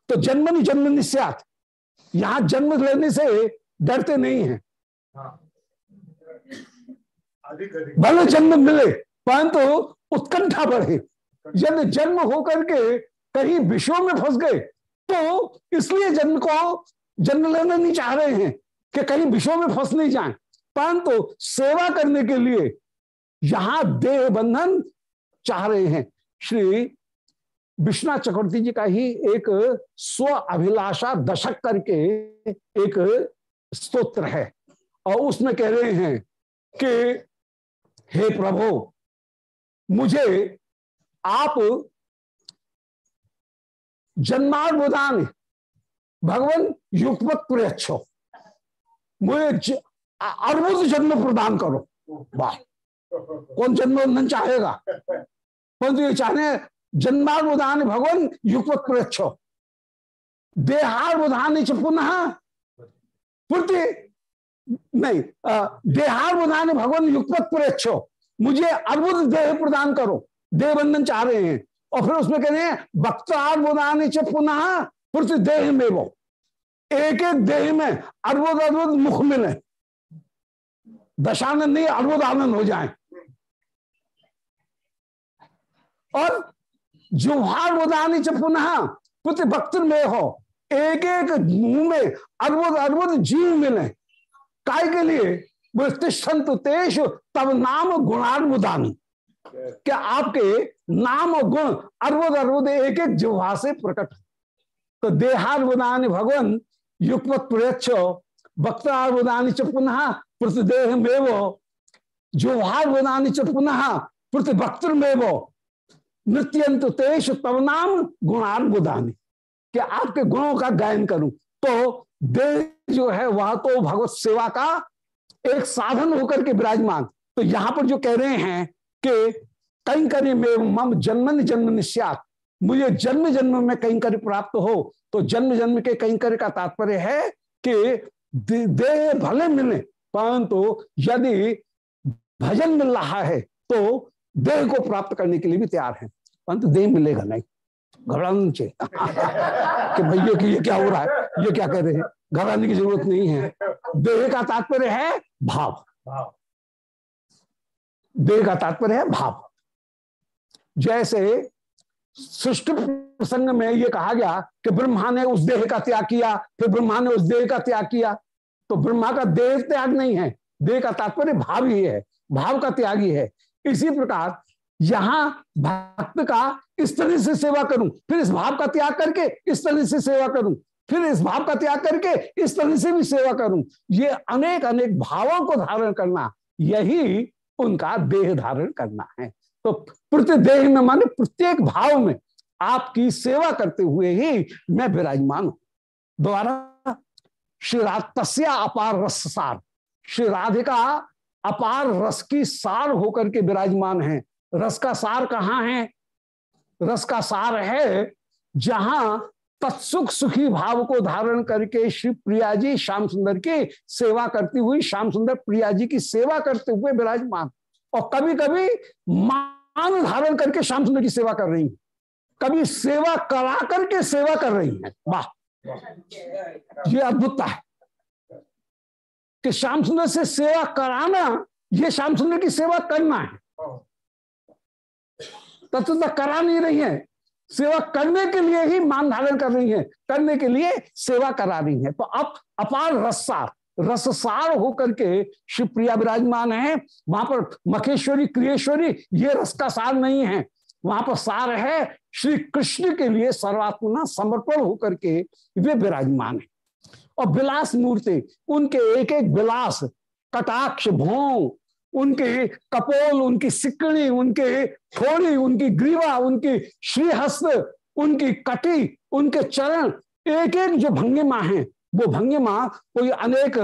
Speaker 1: तो जन्मनि जन्म निश्चात यहाँ जन्म लेने से डरते नहीं है। भले जन्म मिले परंतु उत्कंठा बढ़े। यदि जन्म होकर के कहीं विषयों में फंस गए तो इसलिए जन्म को जन्म लेना नहीं चाह रहे हैं कि कहीं विषयों में फंस नहीं जाए। परंतु सेवा करने के लिए यहाँ देह बंधन चाह रहे हैं। श्री विश्वनाथ चक्रवर्ती जी का ही एक स्व अभिलाषा दशक करके एक स्तोत्र है। और उसमें कह रहे हैं कि, हे प्रभु, मुझे आप जन्मार्बुदान, भगवान युगपत प्रयच्छो मुझे अर्बुद जन्म प्रदान करो। वाह। कौन जन्म चाहेगा? परंतु ये चाहने जन्मार्बुदान भगवान युगपत प्रयच्छो देहार्बुदान पुनः। पूर्ति? नहीं देहार बुधान भगवान युगपत प्रच्छो मुझे अर्बुद देह प्रदान करो। देह बंधन चाह रहे हैं। और फिर उसमें कह रहे हैं वक्तार बुधान पुनः पृथ्वी देह में वो। एक एक देह में अर्बुद अर्बुद मुख मिले। दशानंद नहीं अर्बुद आनंद हो जाए। और जुहार बुधानी च पुनः पुत्र भक्त में हो एक एक मुँह में अर्बुद अर्बुद जीव मिले। काय के लिए? संत तेज तब नाम गुणार्बुदानी। क्या आपके नाम और गुण अर्बुद अर्बुद एक एक जिह्वा से प्रकट तो देहार्बुदानी भगवान युगपत प्रयच्छ वक्तार्बुदानी च पुनः प्रतिदेह में वो जुहार्बुदानी च पुनः प्रतिभक्तर में वो नृत्यंत तेज तब नाम गुणार्बुदानी। कि आपके गुणों का गायन करूँ तो देह जो है, वह तो भगवत सेवा का एक साधन होकर के विराजमान। तो यहाँ पर जो कह रहे हैं कि कहीं करी में मम जन्म जन्म निश्चात मुझे जन्म जन्म में कहीं करी प्राप्त हो तो जन्म जन्म के कहीं करे का तात्पर्य है कि देह भले मिले, परंतु यदि भजन मिल रहा है तो देह को प्राप्त करने के लिए भी तैयार है। परंतु देह मिलेगा नहीं। घबराना चाहिए कि भैया कि ये क्या हो रहा है? ये क्या कह रहे हैं? घबराने की ज़रूरत नहीं है। देह का तात्पर्य है भाव। देह का तात्पर्य है भाव। जैसे सृष्टि प्रसंग में ये कहा गया कि ब्रह्मा ने उस देह का त्याग किया फिर ब्रह्मा ने उस देह का त्याग किया। तो ब्रह्मा का देह त्याग नहीं है। देह का तात्पर्य भाव ही है। भाव का त्याग ही है। इसी प्रकार यहाँ भक्त का इस तरह से सेवा करूँ, फिर इस भाव का त्याग करके इस तरह से सेवा करूँ, फिर इस भाव का त्याग करके इस तरह से भी सेवा करूँ। ये अनेक अनेक भावों को धारण करना, यही उनका देह धारण करना है। तो प्रतिदेह में माने प्रत्येक भाव में आपकी सेवा करते हुए ही मैं विराजमान हूँ। द्वारा श्री तस्या अपार रस सार, श्री राधिका अपार रस की सार होकर के विराजमान है। रस का सार कहाँ है? रस का सार है जहाँ तत्सुख सुखी भाव को धारण करके श्री प्रिया जी श्याम सुंदर की सेवा करती हुई, श्याम सुंदर प्रिया जी की सेवा करते हुए विराजमान। और कभी कभी मान धारण करके श्याम सुंदर की सेवा कर रही है। कभी सेवा करा करके सेवा कर रही है। वाह। ये अद्भुतता है। कि श्याम सुंदर से सेवा कराना ये श्याम सुंदर की सेवा करना है। तत्वता करा नहीं रही है। सेवा करने के लिए ही मान धारण कर रही है। करने के लिए सेवा करा रही है। तो अब अपार रसार रससार होकर के शिवप्रिया विराजमान है। वहाँ पर मखेश्वरी क्रियेश्वरी ये रस का सार नहीं है। वहाँ पर सार है। श्री कृष्ण के लिए सर्वात्मना समर्पण होकर के वे विराजमान है। और विलास मूर्ति, उनके एक एक विलास कटाक्ष भों, उनके कपोल, उनकी सिकड़ी, उनके थोड़ी, उनकी ग्रीवा, उनकी श्रीहस्त, उनकी कटी, उनके चरण एक एक जो भंगिमा है, वो भंगिमा कोई अनेक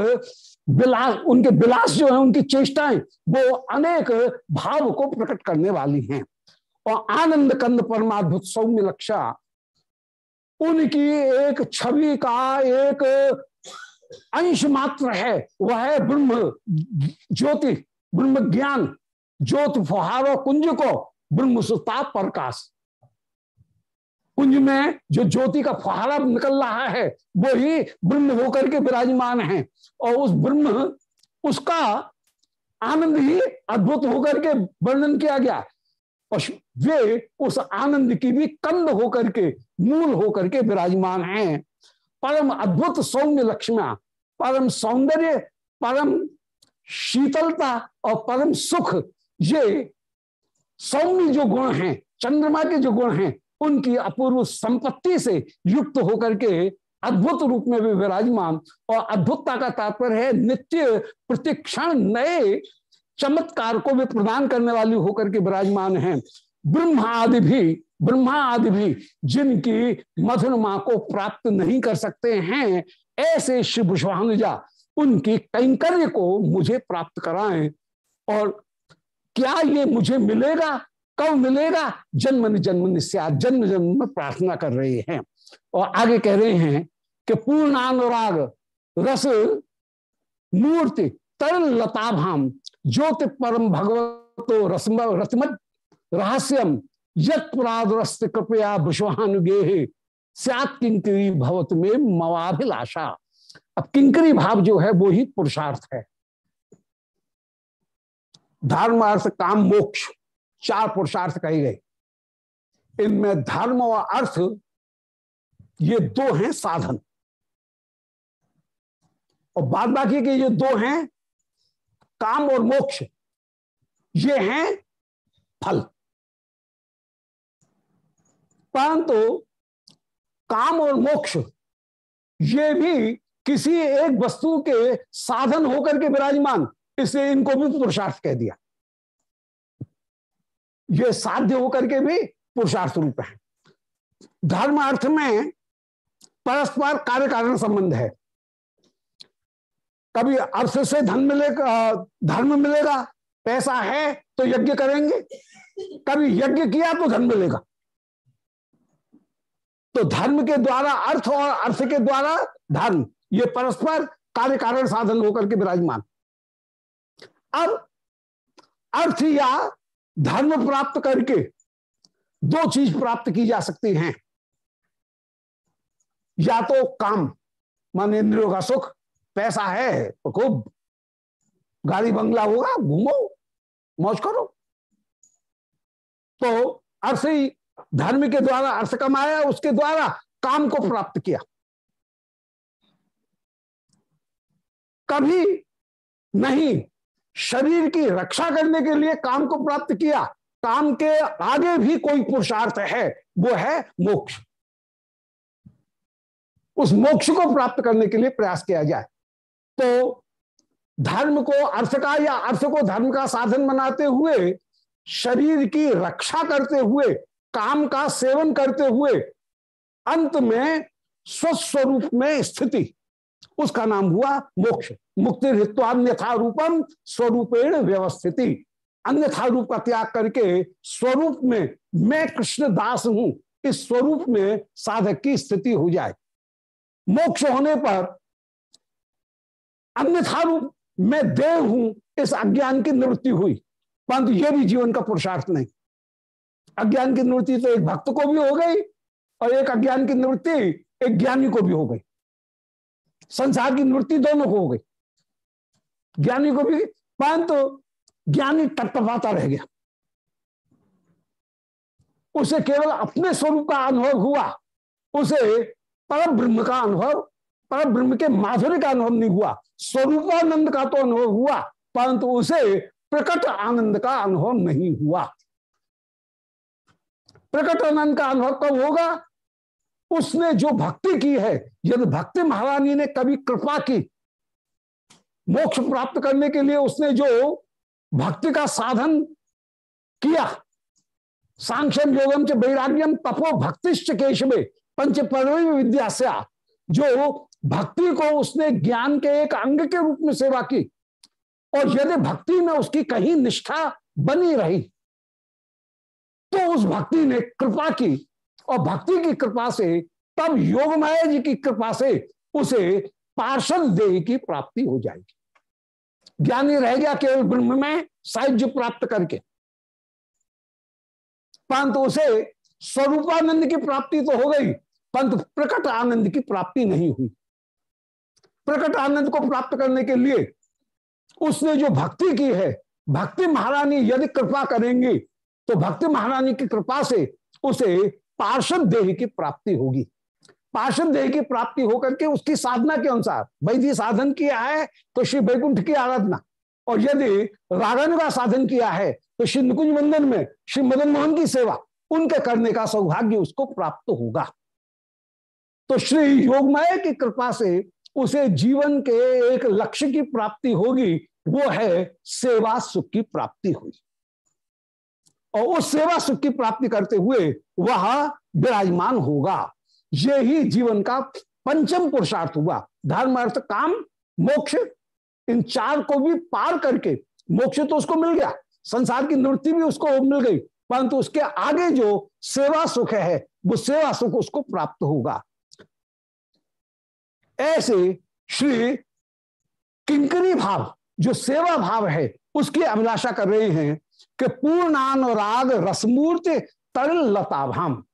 Speaker 1: विलास उनके विलास जो है, उनकी चेष्टाएँ, वो अनेक भाव को प्रकट करने वाली हैं। और आनंद कंद परमाद्भुत सौम्य लक्षा उनकी एक छवि का एक अंश मात्र है, वह है ब्रह्म ज्योति, ब्रह्म ज्ञान, ज्योत फुहारो कुंज को ब्रह्म सुता प्रकाश। कुंज में जो ज्योति का फुहारा निकल रहा है वो ही ब्रह्म होकर के विराजमान है और उस ब्रह्म, उसका आनंद ही अद्भुत होकर के वर्णन किया गया। और वे उस आनंद की भी कंद होकर के मूल होकर के विराजमान हैं। परम अद्भुत सौम्य लक्ष्मिया परम सौंदर्य, परम शीतलता और परम सुख, ये सौम्य जो गुण हैं, चंद्रमा के जो गुण हैं, उनकी अपूर्व संपत्ति से युक्त होकर के अद्भुत रूप में भी विराजमान। और अद्भुतता का तात्पर्य है, नित्य प्रतिक्षण नए चमत्कार को भी प्रदान करने वाली होकर के विराजमान हैं। ब्रह्मा आदि भी ब्रह्मा आदि भी जिनकी मधुरमा को प्राप्त नहीं कर सकते हैं, ऐसे श्री भुषवानुजा उनकी कैंकर्य को मुझे प्राप्त कराएँ। और क्या ये मुझे मिलेगा? कब मिलेगा? जन्म जन्म जन्म जन्म में प्रार्थना कर रहे हैं। और आगे कह रहे हैं कि पूर्ण अनुराग रस, मूर्ति, तरल लताभाम ज्योति परम भगवत तो रसम रसमत रहस्यम यद कृपया विश्वानुगे सत किंकरी भवत में मवाभिलाषा। अब किंकरी भाव जो है, वो ही पुरुषार्थ है। धर्म अर्थ काम मोक्ष, चार पुरुषार्थ कहे गए। इनमें धर्म और अर्थ, ये दो हैं साधन। और बाद बाकी के ये दो हैं, काम और मोक्ष। ये हैं फल। परंतु काम और मोक्ष, ये भी किसी एक वस्तु के साधन होकर के विराजमान, इसलिए इनको भी पुरुषार्थ कह दिया। ये साध्य होकर के भी पुरुषार्थ रूप है। धर्म अर्थ में परस्पर कार्य कारण संबंध है। कभी अर्थ से धन मिलेगा धर्म मिलेगा, पैसा है तो यज्ञ करेंगे। कभी यज्ञ किया तो धन मिलेगा। तो धर्म के द्वारा, अर्थ और अर्थ के द्वारा धर्म, ये परस्पर कार्य कारण साधन होकर के विराजमान। अब अर्थ या धर्म प्राप्त करके दो चीज़ प्राप्त की जा सकती हैं। या तो काम, मान इंद्रियों का सुख, पैसा है तो खूब। गाड़ी, बंगला होगा, घूमो, मौज करो। तो अर्थ ही धर्म के द्वारा अर्थ कमाया, उसके द्वारा काम को प्राप्त किया। कभी नहीं, शरीर की रक्षा करने के लिए काम को प्राप्त किया, काम के आगे भी कोई पुरुषार्थ है, वो है मोक्ष। उस मोक्ष को प्राप्त करने के लिए प्रयास किया जाए। तो धर्म को अर्थ का या अर्थ को धर्म का साधन बनाते हुए, शरीर की रक्षा करते हुए काम का सेवन करते हुए अंत में स्वस्वरूप में स्थिति। उसका नाम हुआ मोक्ष। मुक्ति हित्वान्यथा रूपम स्वरूपेण व्यवस्थिति। अन्यथा रूप का त्याग करके स्वरूप में मैं कृष्ण दास हूँ, इस स्वरूप में साधक की स्थिति हो जाए। मोक्ष होने पर अन्यथा रूप मैं देव हूँ, इस अज्ञान की निवृत्ति हुई। परंतु यह भी जीवन का पुरुषार्थ नहीं। अज्ञान की निवृत्ति तो एक भक्त को भी हो गई और एक अज्ञान की निवृत्ति एक ज्ञानी को भी हो गई। संसार की निवृत्ति दोनों को हो गई। ज्ञानी को भी, परंतु ज्ञानी टपटपाता रह गया। उसे केवल अपने स्वरूप का अनुभव हुआ। उसे पर ब्रह्म का अनुभव पर ब्रह्म के माधुर्य का अनुभव नहीं हुआ। स्वरूपानंद का तो अनुभव हुआ, परंतु उसे प्रकट आनंद का अनुभव नहीं हुआ। प्रकट आनंद का अनुभव कब होगा। उसने जो भक्ति की है, यदि भक्ति महारानी ने कभी कृपा की, मोक्ष प्राप्त करने के लिए उसने जो भक्ति का साधन किया, सांख्यम योगम च वैराग्यम तपो भक्तिश्च केशवे पंच पर्वी विद्या जो भक्ति को उसने ज्ञान के एक अंग के रूप में सेवा की, और यदि भक्ति में उसकी कहीं निष्ठा बनी रही तो उस भक्ति ने कृपा की और भक्ति की कृपा से, तब योग माया जी की कृपा से उसे पार्षद देह की प्राप्ति हो जाएगी। ज्ञानी रह गया केवल ब्रह्म में साहित्य प्राप्त करके। परंतु उसे स्वरूपानंद की प्राप्ति तो हो गई, परंतु प्रकट आनंद की प्राप्ति नहीं हुई। प्रकट आनंद को प्राप्त करने के लिए उसने जो भक्ति की है, भक्ति महारानी यदि कृपा करेंगी तो भक्ति महारानी की कृपा से उसे पार्षद देह की प्राप्ति होगी। पार्षद देह की प्राप्ति होकर के उसकी साधना के अनुसार वैधि साधन किया है तो श्री वैकुंठ की आराधना। और यदि रागन का साधन किया है तो श्री नुकुंज मंदिर में श्री मदन मोहन की सेवा, उनके करने का सौभाग्य उसको प्राप्त होगा। तो श्री योगमय की कृपा से उसे जीवन के एक लक्ष्य की प्राप्ति होगी, वो है सेवा सुख की प्राप्ति हुई। और उस सेवा सुख की प्राप्ति करते हुए वह विराजमान होगा। ये ही जीवन का पंचम पुरुषार्थ हुआ। धर्म अर्थ काम, मोक्ष, इन चार को भी पार करके मोक्ष तो उसको मिल गया, संसार की निवृत्ति भी उसको मिल गई, परंतु उसके आगे जो सेवा सुख है, वो सेवा सुख उसको प्राप्त होगा। ऐसे श्री किंकरी भाव, जो सेवा भाव है, उसकी अभिलाषा कर रहे हैं। कि पूर्णानुराग रसमूर्ति तरल लताभाम।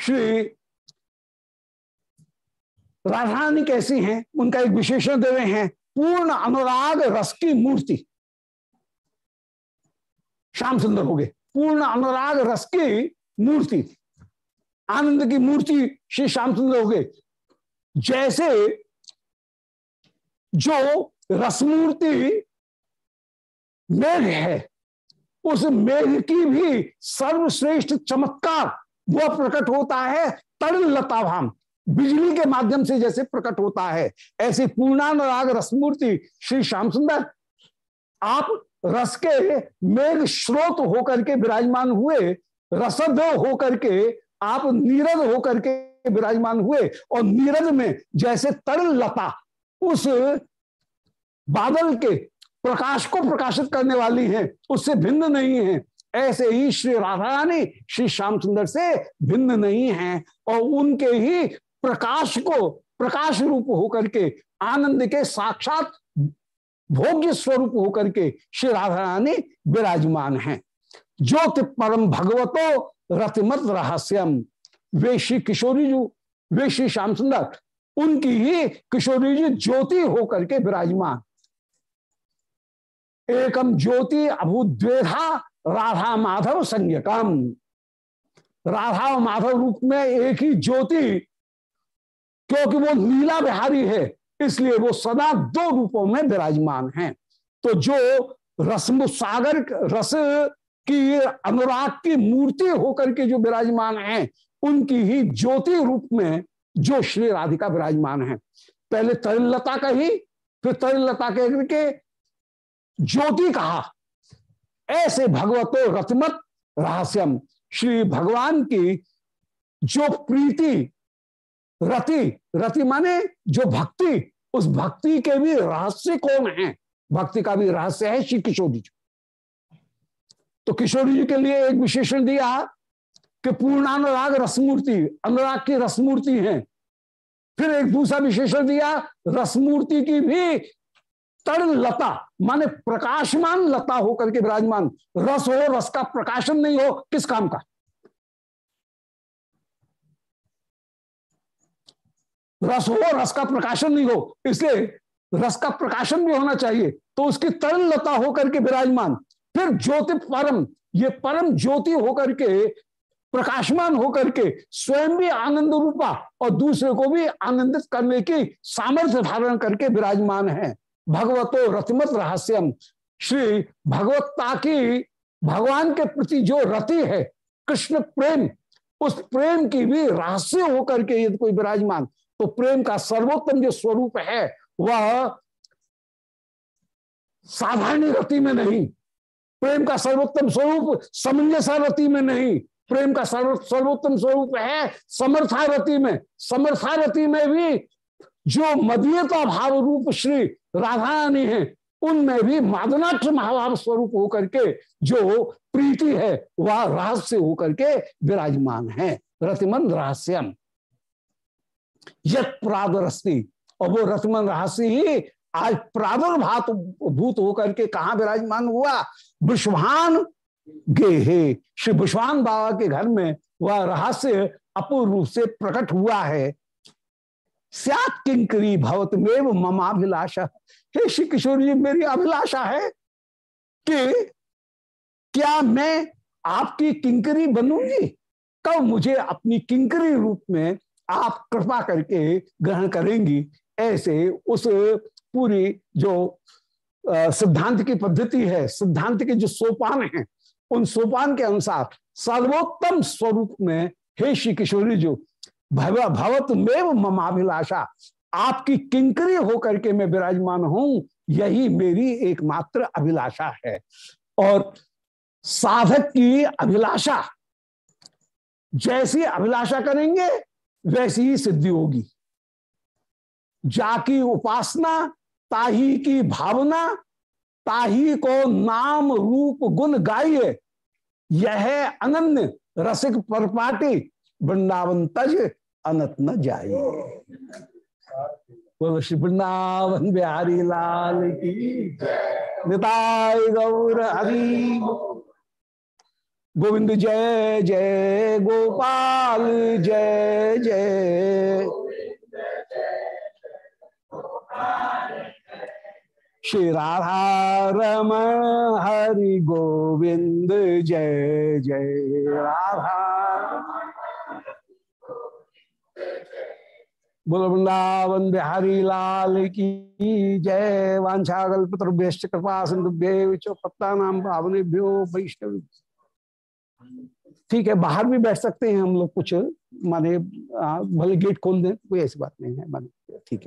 Speaker 1: श्री राधारानी कैसी हैं? उनका एक विशेषण दे रहे हैं, पूर्ण अनुराग रस की मूर्ति। श्याम सुंदर हो गए। पूर्ण अनुराग रस की मूर्ति। आनंद की मूर्ति श्री श्याम सुंदर हो गए। जैसे जो रसमूर्ति मेघ है उस मेघ की भी सर्वश्रेष्ठ चमत्कार वह प्रकट होता है तरण लताभाम बिजली के माध्यम से जैसे प्रकट होता है। ऐसी पूर्णानुराग रसमूर्ति श्री श्याम सुंदर, आप रस के मेघ स्रोत होकर के विराजमान हुए, रसद होकर के आप नीरद होकर के विराजमान हुए और नीरद में जैसे तरल लता उस बादल के प्रकाश को प्रकाशित करने वाली है, उससे भिन्न नहीं है। ऐसे ही श्री राधा रानी श्री श्याम सुंदर से भिन्न नहीं है और उनके ही प्रकाश को प्रकाश रूप होकर के, आनंद के साक्षात भोग्य स्वरूप होकर के श्री राधा रानी विराजमान है। ज्योति परम भगवतो रतिमत रहस्यम। वे श्री किशोरी जी, वे श्री श्याम सुंदर उनकी ही किशोरी जी ज्योति होकर के विराजमान। एकम ज्योति अभुद्वेधा राधा माधव संज्ञकम। राधा माधव रूप में एक ही ज्योति, क्योंकि वो नीला बिहारी है, इसलिए वो सदा दो रूपों में विराजमान हैं। तो जो रसम सागर रस की अनुराग की मूर्ति होकर के जो विराजमान हैं, उनकी ही ज्योति रूप में जो श्री राधिका विराजमान है। पहले तरिलता का ही, फिर कह के ज्योति कहा। ऐसे भगवतो रतमत रहस्यम। श्री भगवान की जो प्रीति, रति रति माने जो भक्ति, उस भक्ति के भी रहस्य कौन है? भक्ति का भी रहस्य है श्री किशोरी जी। तो किशोरी जी के लिए एक विशेषण दिया कि पूर्णानुराग रसमूर्ति, अनुराग की रसमूर्ति है। फिर एक दूसरा विशेषण दिया, रसमूर्ति की भी तरण लता माने प्रकाशमान लता होकर के विराजमान। रस हो, रस का प्रकाशन नहीं हो, किस काम का? रस हो, रस का प्रकाशन नहीं हो, इसलिए रस का प्रकाशन भी होना चाहिए तो उसकी तरल लता होकर के विराजमान। फिर ज्योति परम, ये परम ज्योति होकर के प्रकाशमान होकर के स्वयं भी आनंद रूपा और दूसरे को भी आनंदित करने की सामर्थ्य धारण करके विराजमान है। भगवतो रतिमत रहस्यम। श्री भगवत्ता की भगवान के प्रति जो रति है, कृष्ण प्रेम, उस प्रेम की भी रहस्य होकर के यदि कोई विराजमान तो प्रेम का सर्वोत्तम जो स्वरूप है, वह साधारण रति में नहीं। प्रेम का सर्वोत्तम स्वरूप समंजसा रति में नहीं। प्रेम का सर्व, सर्वोत्तम स्वरूप है समर्था रति में। समर्थारति में भी जो मदीयता भाव रूप श्री राधा रानी है उनमें भी मादनाक्ष महाभाव स्वरूप होकर के जो प्रीति है, वह रहस्य होकर के विराजमान है। रतिमन रहस्यम। यत प्रादुरस्ती। और वो रतमन रहस्य ही आज प्रादुर्भात भूत होकर के कहा विराजमान हुआ? विश्वान गेहे श्री विश्वान बाबा के घर में वह रहस्य अपूर्व रूप से प्रकट हुआ है। सत किंकरी भवत में ममाभिलाषा हे श्री किशोर जी, मेरी अभिलाषा है कि क्या मैं आपकी किंकरी बनूँगी? कब मुझे अपनी किंकरी रूप में आप कृपा करके ग्रहण करेंगी? ऐसे उस पूरी जो सिद्धांत की पद्धति है, सिद्धांत के जो सोपान हैं, उन सोपान के अनुसार सर्वोत्तम स्वरूप में, हे श्री किशोरी जो भव भवत मेव ममाभिलाषा आपकी किंकरी होकर के मैं विराजमान हूँ, यही मेरी एकमात्र अभिलाषा है। और साधक की अभिलाषा, जैसी अभिलाषा करेंगे, वैसी ही सिद्धि होगी। जाकी उपासना, ताही की भावना, ताही को नाम रूप गुण गाइए। यह अनन्य रसिक परपाटी वृंदावन तज अनत न जाइए बोलो श्री वृंदावन बिहारी लाल की निताय गौर हरि। गोविंद जय जय गोपाल, जय जय। श्री राधा रमण हरि गोविंद जय जय। राधा। बोल वृंदावन बिहारी लाल की जय। वाछागल पुत्र कृपा सिंधु पत्ता नाम पावनेभ्यो वैष्णव। ठीक है, बाहर भी बैठ सकते हैं हम लोग कुछ। माने भले गेट खोल दें, कोई ऐसी बात नहीं है, माने, ठीक है।